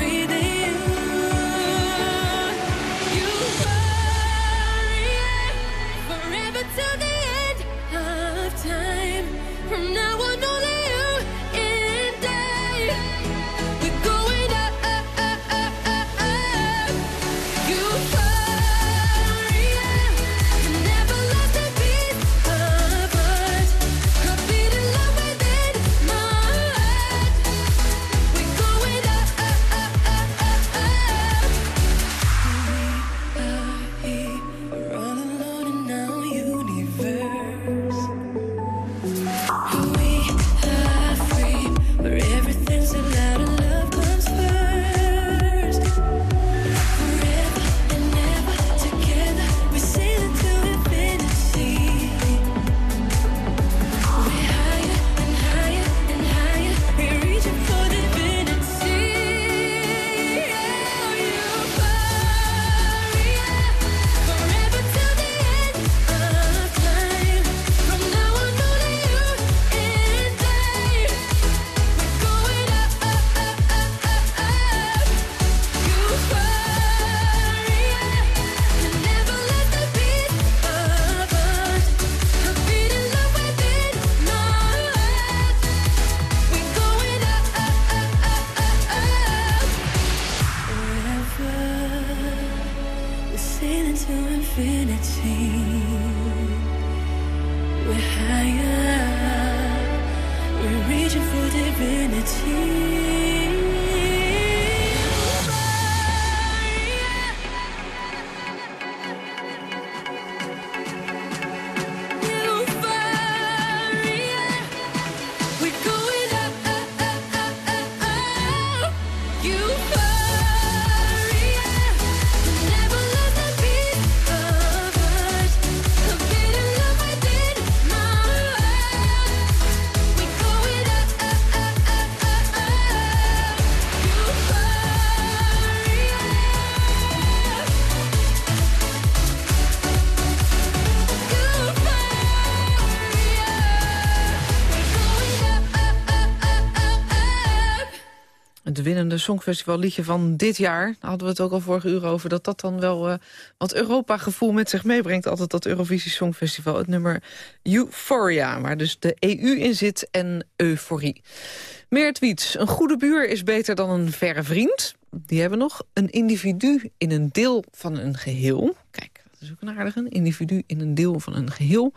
winnende Songfestival liedje van dit jaar. Daar hadden we het ook al vorige uur over. Dat dat dan wel uh, wat Europa-gevoel met zich meebrengt. Altijd dat Eurovisie Songfestival. Het nummer Euphoria. Waar dus de EU in zit en euforie. Meer tweets. Een goede buur is beter dan een verre vriend. Die hebben nog. Een individu in een deel van een geheel. Kijk, dat is ook een aardige. Een individu in een deel van een geheel.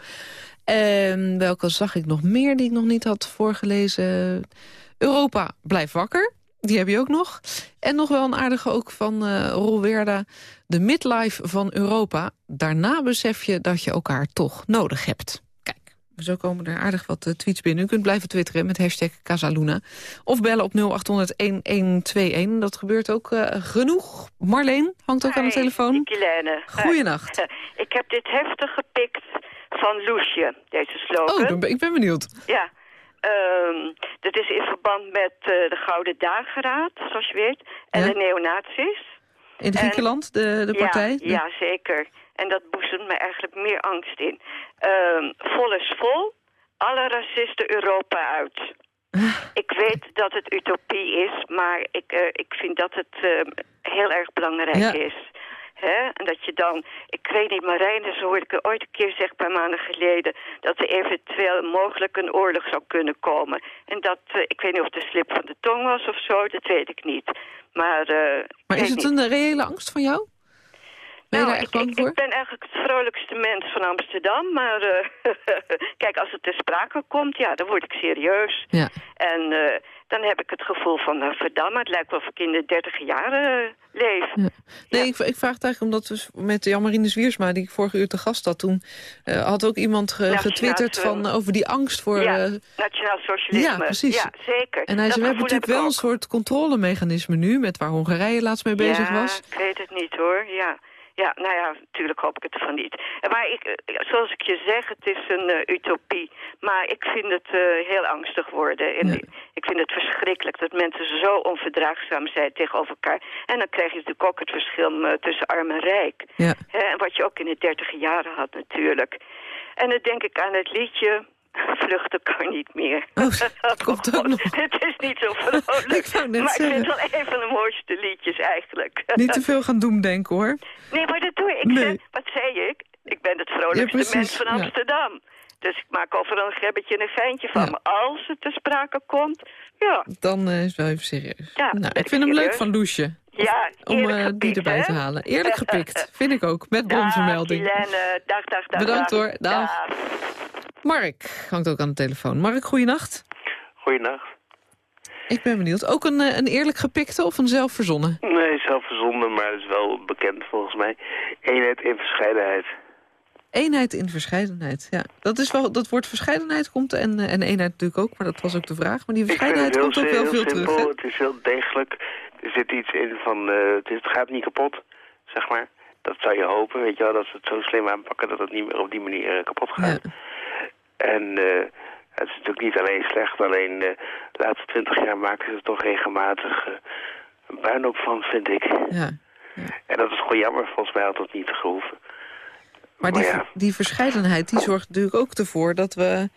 En welke zag ik nog meer die ik nog niet had voorgelezen? Europa blijft wakker. Die heb je ook nog. En nog wel een aardige ook van uh, Rolwerda. De midlife van Europa. Daarna besef je dat je elkaar toch nodig hebt. Kijk, zo komen er aardig wat uh, tweets binnen. U kunt blijven twitteren met hashtag Casaluna. Of bellen op 0800-1121. Dat gebeurt ook uh, genoeg. Marleen hangt ook Hi, aan de telefoon. Kilene. Goeienacht. Ik heb dit heftig gepikt van Loesje, deze slogan. Oh, ik ben benieuwd. Ja, Um, dat is in verband met uh, de Gouden Dageraad, zoals je weet, en Ja. de neonazies. In Griekenland, de, de partij? Ja, ja, zeker. En dat boezemt me eigenlijk meer angst in. Um, vol is vol, alle racisten Europa uit. Ik weet dat het utopie is, maar ik, uh, ik vind dat het uh, heel erg belangrijk Ja. is. Hè? En dat je dan, ik weet niet, Marijn, zo hoorde ik ooit een keer zeggen, een paar maanden geleden, dat er eventueel mogelijk een oorlog zou kunnen komen. En dat, uh, ik weet niet of een slip van de tong was of zo, dat weet ik niet. Maar, uh, Maar is het een reële angst van jou? Ben je nou, daar echt ik, bang ik, voor? ik ben eigenlijk het vrolijkste mens van Amsterdam, maar uh, kijk, als het ter sprake komt, ja, dan word ik serieus. Ja. En uh, dan heb ik het gevoel van, nou, verdamme, het lijkt wel of ik in de dertig jaren uh, leef. Ja. Nee, ik, ik, vraag het eigenlijk omdat we met Jan-Marine Zwiersma, die ik vorige uur te gast had, toen uh, had ook iemand ge, Nationaal, getwitterd van, uh, over die angst voor... Ja, nationaal socialisme. Ja, precies. Ja, zeker. En hij zei, we hebben natuurlijk wel ook. een soort controlemechanisme nu, met waar Hongarije laatst mee bezig ja, was. ik weet het niet hoor, ja. Ja, nou ja, natuurlijk hoop ik het ervan niet. Maar ik, zoals ik je zeg, het is een uh, utopie. Maar ik vind het uh, heel angstig worden. En. Ik vind het verschrikkelijk dat mensen zo onverdraagzaam zijn tegenover elkaar. En dan krijg je natuurlijk ook het verschil uh, tussen arm en rijk. Ja. En wat je ook in de dertig jaren had natuurlijk. En dan denk ik aan het liedje... Vluchten kan niet meer. Oh, dat komt ook nog. Het is niet zo vrolijk. ik maar zeggen. ik vind het wel een van de mooiste liedjes eigenlijk. Niet te veel gaan doen denken hoor. Nee, maar dat doe ik. ik nee. zeg, wat zei ik? Ik ben het vrolijkste ja, mens van Amsterdam. Ja. Dus ik maak overal een gebbetje en een geintje van. Ja. Maar als het ter sprake komt, ja. Dan uh, is het wel even serieus. Ja, nou, ik vind hem leuk van Loesje. Ja, om uh, gepikt, die erbij te halen. Eerlijk gepikt, vind ik ook. Met bronvermelding. Dag, dag, dag, dag. Bedankt dag. hoor. Dag. Mark hangt ook aan de telefoon. Mark, goeienacht. Goeienacht. Ik ben benieuwd. Ook een, een eerlijk gepikte of een zelfverzonnen? Nee, zelfverzonnen, maar dat is wel bekend volgens mij. Eenheid in verscheidenheid. Eenheid in verscheidenheid, ja. Dat, is wel, dat woord verscheidenheid komt en, en eenheid natuurlijk ook, maar dat was ook de vraag. Maar die verscheidenheid komt ook wel veel simpel. terug. Hè? Het is heel degelijk. Er zit iets in van, uh, het, is, het gaat niet kapot, zeg maar. Dat zou je hopen, weet je wel, dat ze het zo slim aanpakken dat het niet meer op die manier kapot gaat. Ja. En uh, het is natuurlijk niet alleen slecht, alleen uh, de laatste twintig jaar maken ze er toch regelmatig uh, een puinhoop van, vind ik. Ja. ja. En dat is gewoon jammer, volgens mij had dat niet gehoeven. Maar, maar die, ja. die verscheidenheid, die zorgt natuurlijk ook ervoor dat we...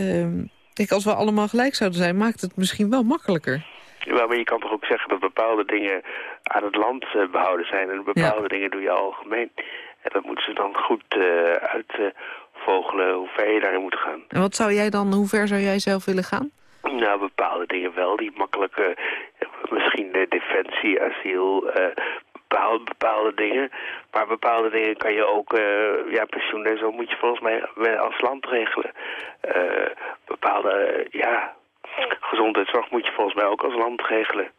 Um, kijk, als we allemaal gelijk zouden zijn, maakt het misschien wel makkelijker. Ja, maar je kan toch ook zeggen dat bepaalde dingen aan het land behouden zijn... en bepaalde ja. dingen doe je algemeen. En dat moeten ze dan goed uh, uitvogelen hoe ver je daarin moet gaan. En wat zou jij dan, hoe ver zou jij zelf willen gaan? Nou, bepaalde dingen wel, die makkelijke... misschien defensie, asiel, bepaalde, bepaalde dingen. Maar bepaalde dingen kan je ook, uh, ja, pensioen en zo moet je volgens mij als land regelen. Uh, bepaalde, ja, gezondheidszorg moet je volgens mij ook als land regelen.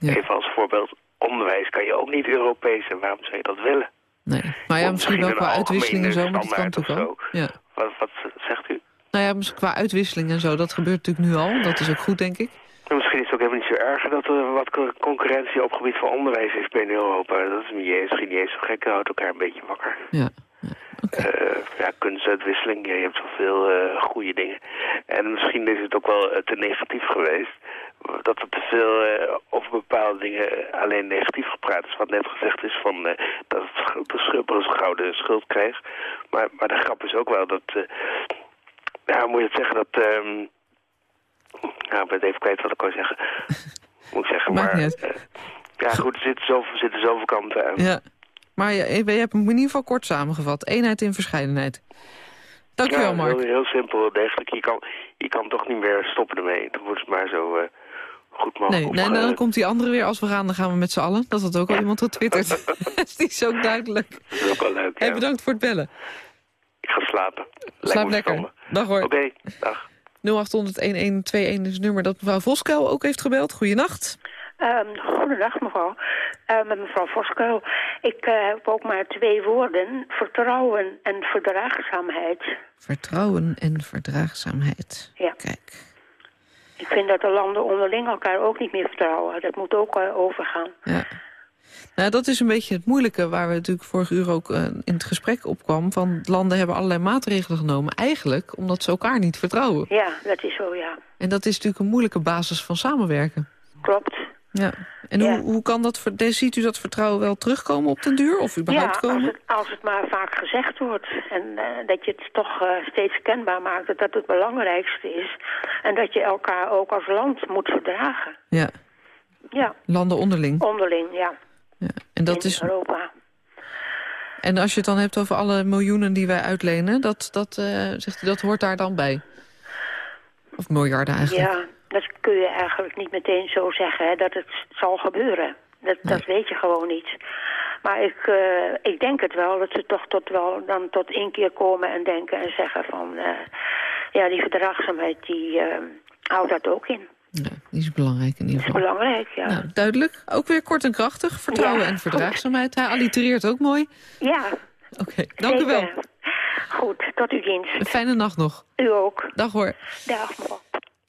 Even als voorbeeld, onderwijs kan je ook niet Europees en waarom zou je dat willen? Nee, maar ja, misschien, wel qua uitwisseling en zo, maar dat kan toch ook. Ja. Wat, wat zegt u? Nou ja, misschien qua uitwisseling en zo, dat gebeurt natuurlijk nu al. Dat is ook goed, denk ik. misschien is het ook helemaal niet zo erg dat er wat concurrentie op het gebied van onderwijs is binnen Europa. Dat is misschien niet eens zo gek, houdt elkaar een beetje wakker. Ja. Uh, ja kunstuitwisseling, je hebt zoveel uh, goede dingen. En misschien is het ook wel uh, te negatief geweest. Dat er te veel over bepaalde dingen alleen negatief gepraat is. Wat net gezegd is van dat het de een gouden schuld kreeg. Maar, maar de grap is ook wel dat ja, moet je het zeggen dat... Um, nou, ik ben even kwijt wat ik kan zeggen. moet ik zeggen, maar... Uh, ja, goed, er zitten zoveel, zitten zoveel kanten aan. Ja, maar je, je hebt hem in ieder geval kort samengevat. Eenheid in verscheidenheid. Dankjewel, ja, Mark. Heel, heel simpel, degelijk. Je kan, je kan toch niet meer stoppen ermee. Dan wordt het maar zo... Goed mogelijk. Nee, nee, dan komt die andere weer. Als we gaan, dan gaan we met z'n allen. Dat had ook al iemand getwitterd. dat is zo duidelijk. Dat is ook wel leuk, hey, Bedankt voor het bellen. Ik ga slapen. Slaap lekker. Dag hoor. Oké, okay, dag. 0800-1121 is het nummer dat mevrouw Voskuil ook heeft gebeld. Goeienacht. Um, goedendag mevrouw. Uh, met mevrouw Voskuil. Ik uh, heb ook maar twee woorden. Vertrouwen en verdraagzaamheid. Vertrouwen en verdraagzaamheid. Ja. Kijk. Ik vind dat de landen onderling elkaar ook niet meer vertrouwen. Dat moet ook uh, overgaan. Ja. Nou, dat is een beetje het moeilijke waar we natuurlijk vorige uur ook uh, in het gesprek op kwam. Van landen hebben allerlei maatregelen genomen. Eigenlijk omdat ze elkaar niet vertrouwen. Ja, dat is zo, ja. En dat is natuurlijk een moeilijke basis van samenwerken. Klopt. Ja. En ja. Hoe, hoe kan dat, ziet u dat vertrouwen wel terugkomen op den duur? Of überhaupt ja, komen? Als het, als het maar vaak gezegd wordt. En uh, dat je het toch uh, steeds kenbaar maakt dat dat het belangrijkste is. En dat je elkaar ook als land moet verdragen. Ja. Ja. Landen onderling. Onderling, ja. Ja, en dat in is... Europa. En als je het dan hebt over alle miljoenen die wij uitlenen, dat, dat, uh, zegt u, dat hoort daar dan bij? Of miljarden eigenlijk? Ja, dat kun je eigenlijk niet meteen zo zeggen, hè, dat het zal gebeuren. Dat, nee. dat weet je gewoon niet. Maar ik, uh, ik denk het wel, dat ze toch tot wel dan tot één keer komen en denken en zeggen van... Uh, ja, die verdraagzaamheid, die uh, houdt dat ook in. Ja, die is belangrijk in ieder geval. Dat is belangrijk, ja. Nou, duidelijk. Ook weer kort en krachtig. Vertrouwen ja, en verdraagzaamheid. Hij allitereert ook mooi. Ja. Oké, okay, dank u wel. Goed, tot uw dienst. Een fijne nacht nog. U ook. Dag hoor. Dag mevrouw.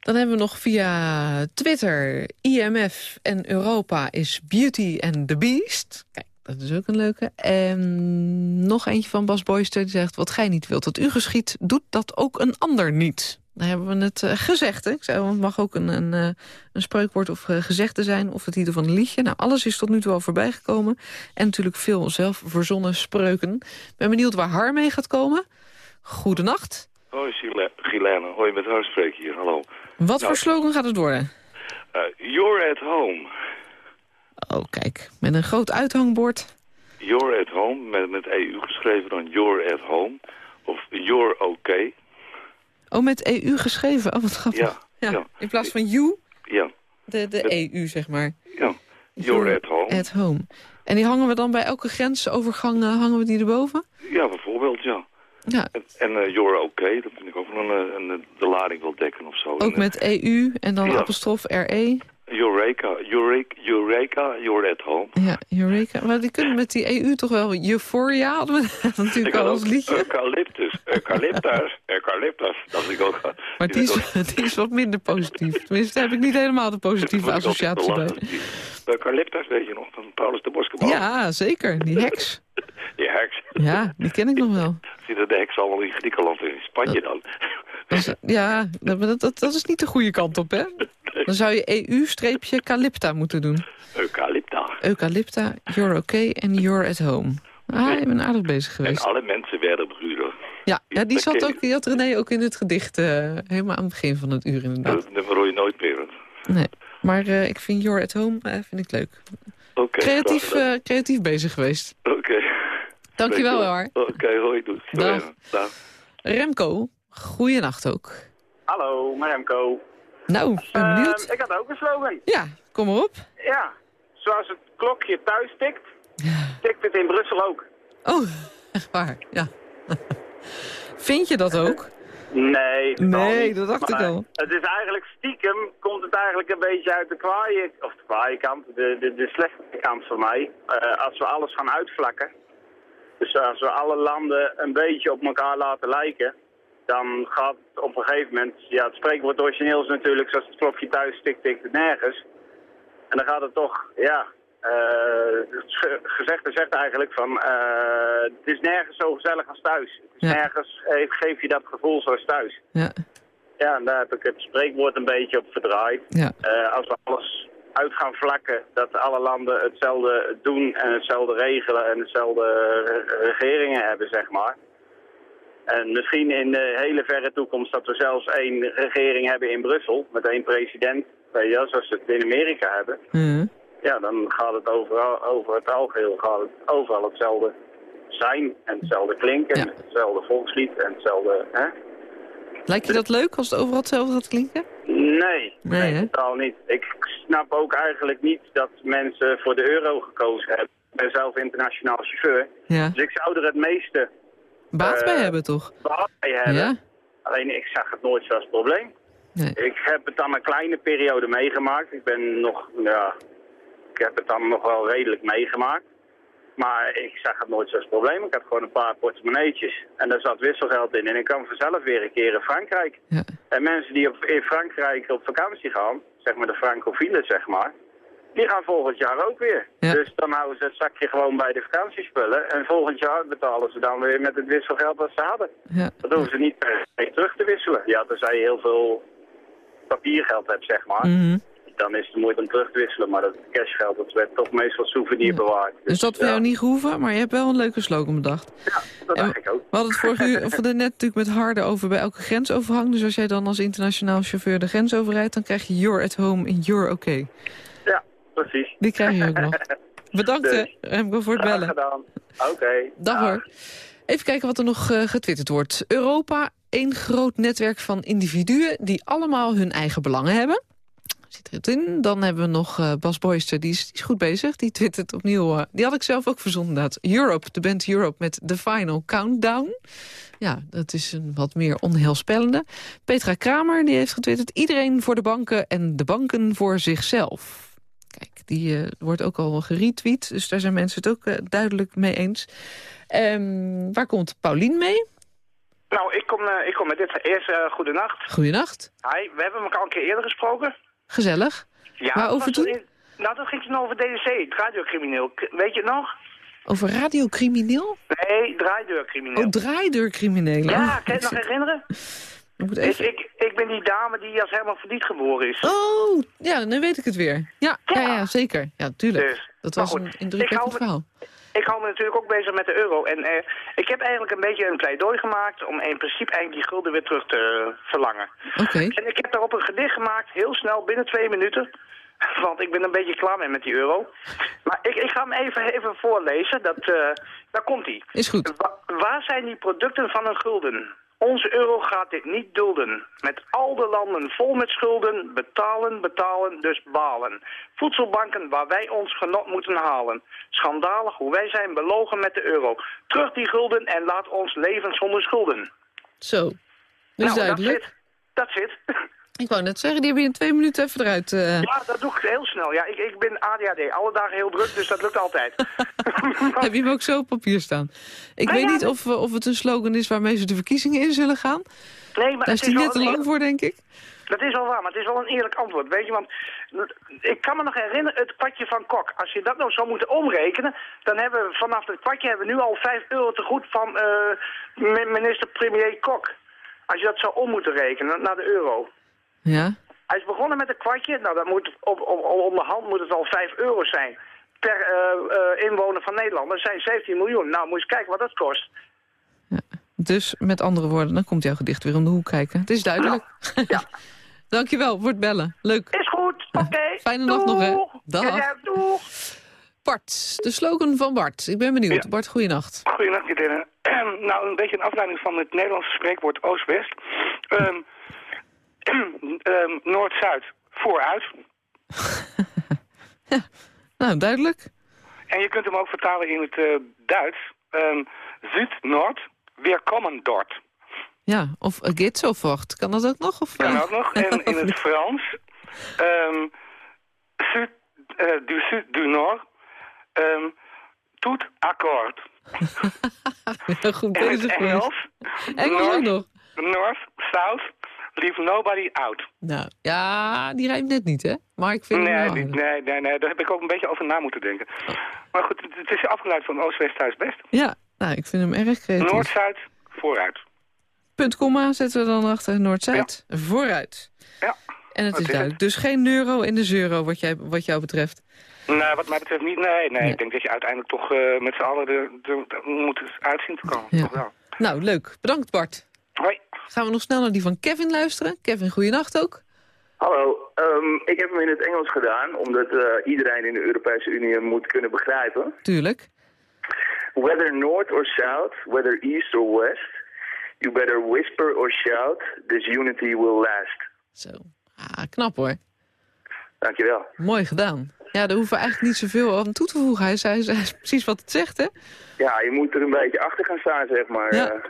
Dan hebben we nog via Twitter IMF en Europa is Beauty and the Beast. Kijk, dat is ook een leuke. En nog eentje van Bas Boyster die zegt... wat gij niet wilt dat u geschiet, doet dat ook een ander niet. Dan hebben we het uh, gezegd. Hè? Ik zei, het mag ook een, een, een spreukwoord of uh, gezegde zijn... of het titel van een liedje. Nou, alles is tot nu toe al voorbij gekomen. En natuurlijk veel zelf verzonnen spreuken. ben benieuwd waar Har mee gaat komen. Goedenacht. Hoi, Gilene. Hoi, met Har spreek hier. Hallo. Wat nou, voor slogan gaat het worden? Uh, you're at home. Oh, kijk. Met een groot uithangbord. You're at home. Met, met EU geschreven dan you're at home. Of you're okay. Oh, met EU geschreven? Oh, wat grappig. Ja, ja. ja. In plaats van you? Ja. De, de EU, zeg maar. Ja. You're, You're at home. At home. En die hangen we dan bij elke grensovergang, uh, hangen we die erboven? Ja, bijvoorbeeld, ja. Ja. En, en uh, You're okay, dat vind ik wel een, een, de lading wil dekken of zo. Ook met EU en dan ja. apostrof RE? Eureka, Eureka, Eureka, you're at home. Ja, Eureka. Maar die kunnen met die EU toch wel Euphoria hadden we dat natuurlijk al als liedje. Eucalyptus, eucalyptus, eucalyptus. Dat ik ook. Maar die is, die is wat minder positief. Tenminste, daar heb ik niet helemaal de positieve associatie bij. Eucalyptus, weet je nog, van Paulus de Boskenbal. Ja, zeker. Die heks. Heks. Ja, die ken ik nog wel. Zie je de heks allemaal in Griekenland en in Spanje dan? Dat is, ja, dat, dat, dat is niet de goede kant op, hè? Dan zou je EU-calypta moeten doen. Eucalypta. Eucalypta, you're okay and you're at home. Ah, je bent aardig bezig geweest. En alle mensen werden broeder. Ja, ja die, zat ook, die had René ook in het gedicht, uh, helemaal aan het begin van het uur inderdaad. Dat hoor je nooit meer. Nee, maar uh, ik vind you're at home, uh, vind ik leuk. Okay, creatief, creatief bezig geweest. Oké. Dankjewel hoor. Oké, okay, hoi. Doe. Dag. Dag. Remco, goeienacht ook. Hallo, mijn Remco. Nou, ben benieuwd. Uh, ik had ook een slogan. Ja, kom maar op. Ja, zoals het klokje thuis tikt, Tikt het in Brussel ook. Oh, echt waar, ja. Vind je dat ook? Nee, dat Nee, niet. dat dacht ik al. Het is eigenlijk stiekem, komt het eigenlijk een beetje uit de kwaaie, of de kwaaie kant, de, de, de slechte kant van mij. Eh, als we alles gaan uitvlakken, dus als we alle landen een beetje op elkaar laten lijken, dan gaat het op een gegeven moment, ja het spreekwoord origineel is natuurlijk zoals het klokje thuis tikt, tikt het nergens. En dan gaat het toch, ja, het ge- gezegde zegt eigenlijk van, eh, het is nergens zo gezellig als thuis. Het is Ja. nergens eh, geef je dat gevoel zoals thuis. Ja. Ja, en daar heb ik het spreekwoord een beetje op verdraaid. Ja. Als we alles uit gaan vlakken, dat alle landen hetzelfde doen en hetzelfde regelen en hetzelfde re- regeringen hebben, zeg maar. En misschien in de hele verre toekomst dat we zelfs één regering hebben in Brussel, met één president, weet je, zoals ze het in Amerika hebben. Mhm. Ja, dan gaat het overal, over het algeheel gaat het overal hetzelfde zijn en hetzelfde klinken, en hetzelfde volkslied en hetzelfde... Hè? Lijkt je dat leuk als het overal hetzelfde gaat klinken? Nee, Nee, totaal niet. Ik snap ook eigenlijk niet dat mensen voor de euro gekozen hebben. Ik ben zelf internationaal chauffeur. Ja. Dus ik zou er het meeste Baat Eh, bij hebben, toch? baat bij hebben. Ja. Alleen ik zag het nooit zo als probleem. Nee. Ik heb het dan een kleine periode meegemaakt. Ik ben nog, ja, ik heb het dan nog wel redelijk meegemaakt. Maar ik zag het nooit als probleem. Ik had gewoon een paar portemonneetjes. En daar zat wisselgeld in. En ik kan vanzelf weer een keer in Frankrijk. En mensen die op, in Frankrijk op vakantie gaan, zeg maar de francofielen, zeg maar, die gaan volgend jaar ook weer. Dus dan houden ze het zakje gewoon bij de vakantiespullen. En volgend jaar betalen ze dan weer met het wisselgeld wat ze hadden. Ja. Dat hoeven ze niet per se terug te wisselen. Ja, tenzij je heel veel papiergeld hebt, zeg maar. Mhm. Dan is het moeite om terug te wisselen. Maar dat cashgeld, dat werd toch meestal souvenir bewaard. Dus dat ja, jou niet gehoeven, maar je hebt wel een leuke slogan bedacht. dat En dacht ik ook. We hadden het vorige uur, of net natuurlijk met Harde over bij elke grensovergang. Dus als jij dan als internationaal chauffeur de grens overrijdt... dan krijg je you're at home in you're okay. Ja, precies. Die krijg je ook nog. Bedankt, Dus. hè, Remco, voor het bellen. gedaan. Oké. Dag hoor. Even kijken wat er nog eh, getwitterd wordt. Europa, één groot netwerk van individuen... die allemaal hun eigen belangen hebben. Zit er het in. Dan hebben we nog eh, Bas Boyster, die is, die is goed bezig. Die twittert opnieuw. eh, die had ik zelf ook verzonnen, inderdaad. Europe, de band Europe met The Final Countdown. Ja, dat is een wat meer onheilspellende. Petra Kramer, die heeft getwitterd... iedereen voor de banken en de banken voor zichzelf. Kijk, die eh, wordt ook al geretweet. Dus daar zijn mensen het ook duidelijk mee eens. Ehm, waar komt Paulien mee? Nou, ik kom, ik kom met dit. Eerst uh, goedenacht. Goedenacht. Hi, we hebben elkaar al een keer eerder gesproken. Gezellig. Ja, Waarover was toen? in- Nou, dat ging toen over DDC, radiocrimineel. K- Weet je het nog? Over radiocrimineel? Nee, draaideurcrimineel. Oh, draaideurcriminelen. Ja, Oh, kan je het nog herinneren? Ik Ik, ik, ik ben die dame die als helemaal verdiend geboren is. Oh, ja, nu weet ik het weer. Ja, ja. ja, zeker. Ja, tuurlijk. Dus, Dat was goed, een indrukwekkend verhaal. Ik hou me natuurlijk ook bezig met de euro. En eh, ik heb eigenlijk een beetje een pleidooi gemaakt om in principe eigenlijk die gulden weer terug te verlangen. Oké. En ik heb daarop een gedicht gemaakt, heel snel, binnen twee minuten. Want ik ben een beetje klaar mee met die euro. Maar ik, ik ga hem even, even voorlezen. Dat, eh, daar komt hij. Is goed. waar zijn die producten van een gulden? Onze euro gaat dit niet dulden. Met al de landen vol met schulden, betalen, betalen, dus balen. Voedselbanken waar wij ons genot moeten halen. Schandalig hoe wij zijn belogen met de euro. Terug die gulden en laat ons leven zonder schulden. Zo. Dus Nou, duidelijk. Dat zit. Dat zit. Ik wou net zeggen, die heb je in twee minuten even eruit... eh, Ja, dat doe ik heel snel. Ja, ik, ik ben ADHD. Alle dagen heel druk, dus dat lukt altijd. Heb je hem ook zo op papier staan? Ik Nou weet ja, niet of, eh, of het een slogan is waarmee ze de verkiezingen in zullen gaan. Nee, maar Daar is wel net te lang eer- voor, denk ik. Dat is wel waar, maar het is wel een eerlijk antwoord, weet je, want ik kan me nog herinneren het kwartje van Kok. Als je dat nou zou moeten omrekenen, dan hebben we vanaf het kwartje hebben we nu al 5 euro te goed van eh, mi- minister-premier Kok. Als je dat zou om moeten rekenen naar de euro. Ja. Hij is begonnen met een kwartje, nou dat moet op, op, op, om de hand moet het al 5 euro zijn. Per eh, eh, inwoner van Nederland, dat zijn 17 miljoen. Nou, moet je eens kijken wat dat kost. Dus met andere woorden, dan komt jouw gedicht weer om de hoek kijken. Het is duidelijk. Ja. Dankjewel voor het bellen. Leuk. Is goed, oké. Fijne nacht nog, hè. Dag. Ja, ja, doeg. Bart, de slogan van Bart. Ik ben benieuwd. Bart, goeienacht. Goedenacht, Jadine. nou, een beetje een afleiding van het Nederlandse spreekwoord Oost-West. Ehm, Noord-Zuid, vooruit. Nou, duidelijk. En je kunt hem ook vertalen in het uh, Duits. Um, Zuid-Noord, weer kommen dort. Ja, of sofort. Kan dat ook nog? Of, kan ook nog. En in het Frans... Um, Sud, uh, du Sud, du Nord... Um, tout akkoord. Goed bezig. En Engels. Engels ook nog. North, South, leave nobody out. Nou, ja, die rijmt net niet, hè? Maar ik vind nee, die, nee, nee, nee, daar heb ik ook een beetje over na moeten denken. Maar goed, het is afgeleid van Oost-West Thuis-Best. Ja, nou, ik vind hem erg creatief. Noord-Zuid, vooruit. Punt, komma zetten we dan achter Noord-Zuid, vooruit. Ja. En het is duidelijk. Dus geen euro in de euro wat, jij, wat jou betreft. Nou, wat mij betreft niet. Nee, nee, ik denk dat je uiteindelijk toch uh, met z'n allen er, moet uitzien te komen. Ja. Toch wel. Nou, leuk. Bedankt Bart. Hoi. Gaan we nog snel naar die van Kevin luisteren. Kevin, goeienacht ook. Hallo, um, ik heb hem in het Engels gedaan, omdat uh, iedereen in de Europese Unie hem moet kunnen begrijpen. Tuurlijk. Whether north or south, whether east or west, you better whisper or shout, this unity will last. Zo, ah, knap hoor. Dankjewel. Mooi gedaan. Ja, daar hoeven we eigenlijk niet zoveel aan toe te voegen. Hij zei, hij precies wat het zegt, hè? Ja, je moet er een beetje achter gaan staan, zeg maar. Ja,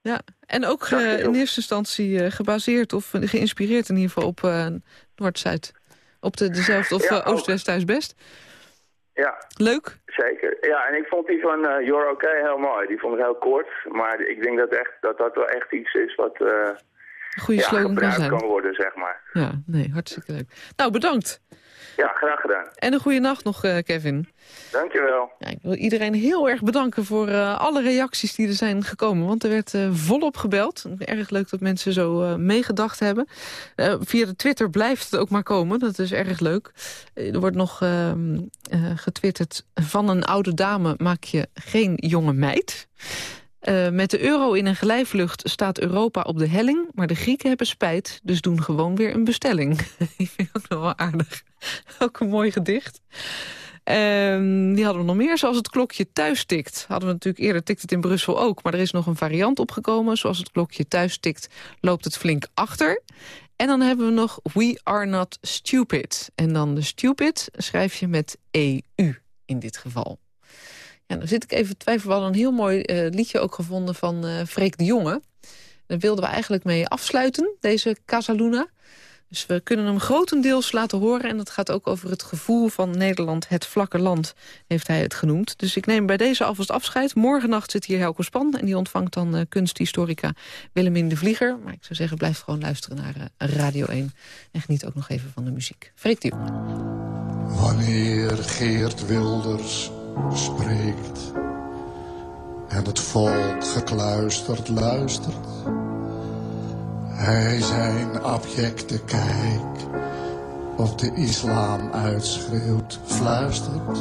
ja. en ook uh, in eerste instantie uh, gebaseerd of geïnspireerd in ieder geval op uh, Noord-Zuid. Op de, dezelfde, of ja, Oost-West thuis-best. Ja. Leuk. Zeker. Ja, en ik vond die van You're Okay heel mooi. Die vond ik heel kort. Maar ik denk dat echt, dat, dat wel echt iets is wat... Goede ja, slogan kan gebruikt zijn. kan worden, zeg maar. Ja, nee, hartstikke leuk. Nou, bedankt. Ja, graag gedaan. En een goede nacht nog, uh, Kevin. Dankjewel. Ja, ik wil iedereen heel erg bedanken voor uh, alle reacties die er zijn gekomen. Want er werd uh, volop gebeld. Erg leuk dat mensen zo meegedacht hebben. via de Twitter blijft het ook maar komen. Dat is erg leuk. er wordt nog ehm, getwitterd... van een oude dame maak je geen jonge meid. Uh, met de euro in een glijvlucht staat Europa op de helling... maar de Grieken hebben spijt, dus doen gewoon weer een bestelling. Die vind ik nog wel aardig. ook een mooi gedicht. Um, die hadden we nog meer. Zoals het klokje thuis tikt. Hadden we natuurlijk eerder, tikt het in Brussel ook. Maar er is nog een variant opgekomen. Zoals het klokje thuis tikt, loopt het flink achter. En dan hebben we nog We are not stupid. En dan de stupid schrijf je met EU in dit geval. Ja, dan zit ik even twijfelen. We een heel mooi uh, liedje ook gevonden van uh, Freek de Jonge. Daar wilden we eigenlijk mee afsluiten, deze Casaluna. Dus we kunnen hem grotendeels laten horen. En dat gaat ook over het gevoel van Nederland, het vlakke land, heeft hij het genoemd. Dus ik neem bij deze alvast afscheid. Morgennacht zit hier Helco Span en die ontvangt dan uh, kunsthistorica Willemien de Vlieger. Maar ik zou zeggen, blijf gewoon luisteren naar Radio 1. En geniet ook nog even van de muziek. Freek de Jonge. Wanneer Geert Wilders spreekt en het volk gekluisterd luistert. Hij zijn abjecte kijk op de islam uitschreeuwt, fluistert.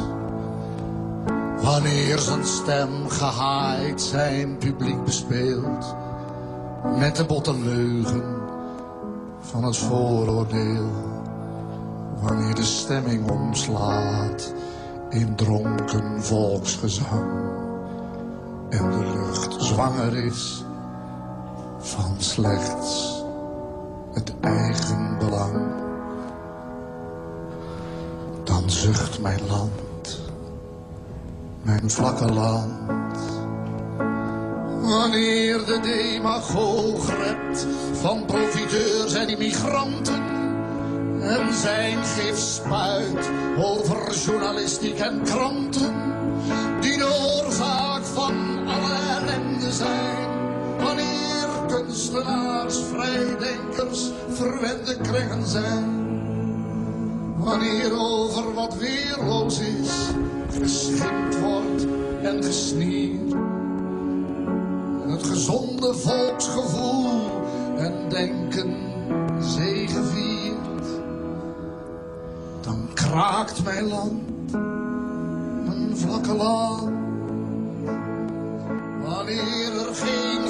Wanneer zijn stem gehaaid zijn publiek bespeelt met de botte leugen van het vooroordeel. Wanneer de stemming omslaat in dronken volksgezang. En de lucht zwanger is van slechts het eigen belang. Dan zucht mijn land, mijn vlakke land. Wanneer de demagoog rept van profiteurs en immigranten en zijn gif spuit over journalistiek en kranten, die de oorzaak van alle ellende zijn. Wanneer kunstenaars, vrijdenkers, verwende kringen zijn. Wanneer over wat weerloos is, geschimpt wordt en gesnierd. Het gezonde volksgevoel en denken zegeviert dan kraakt mijn land, mijn vlakke land. Wanneer er geen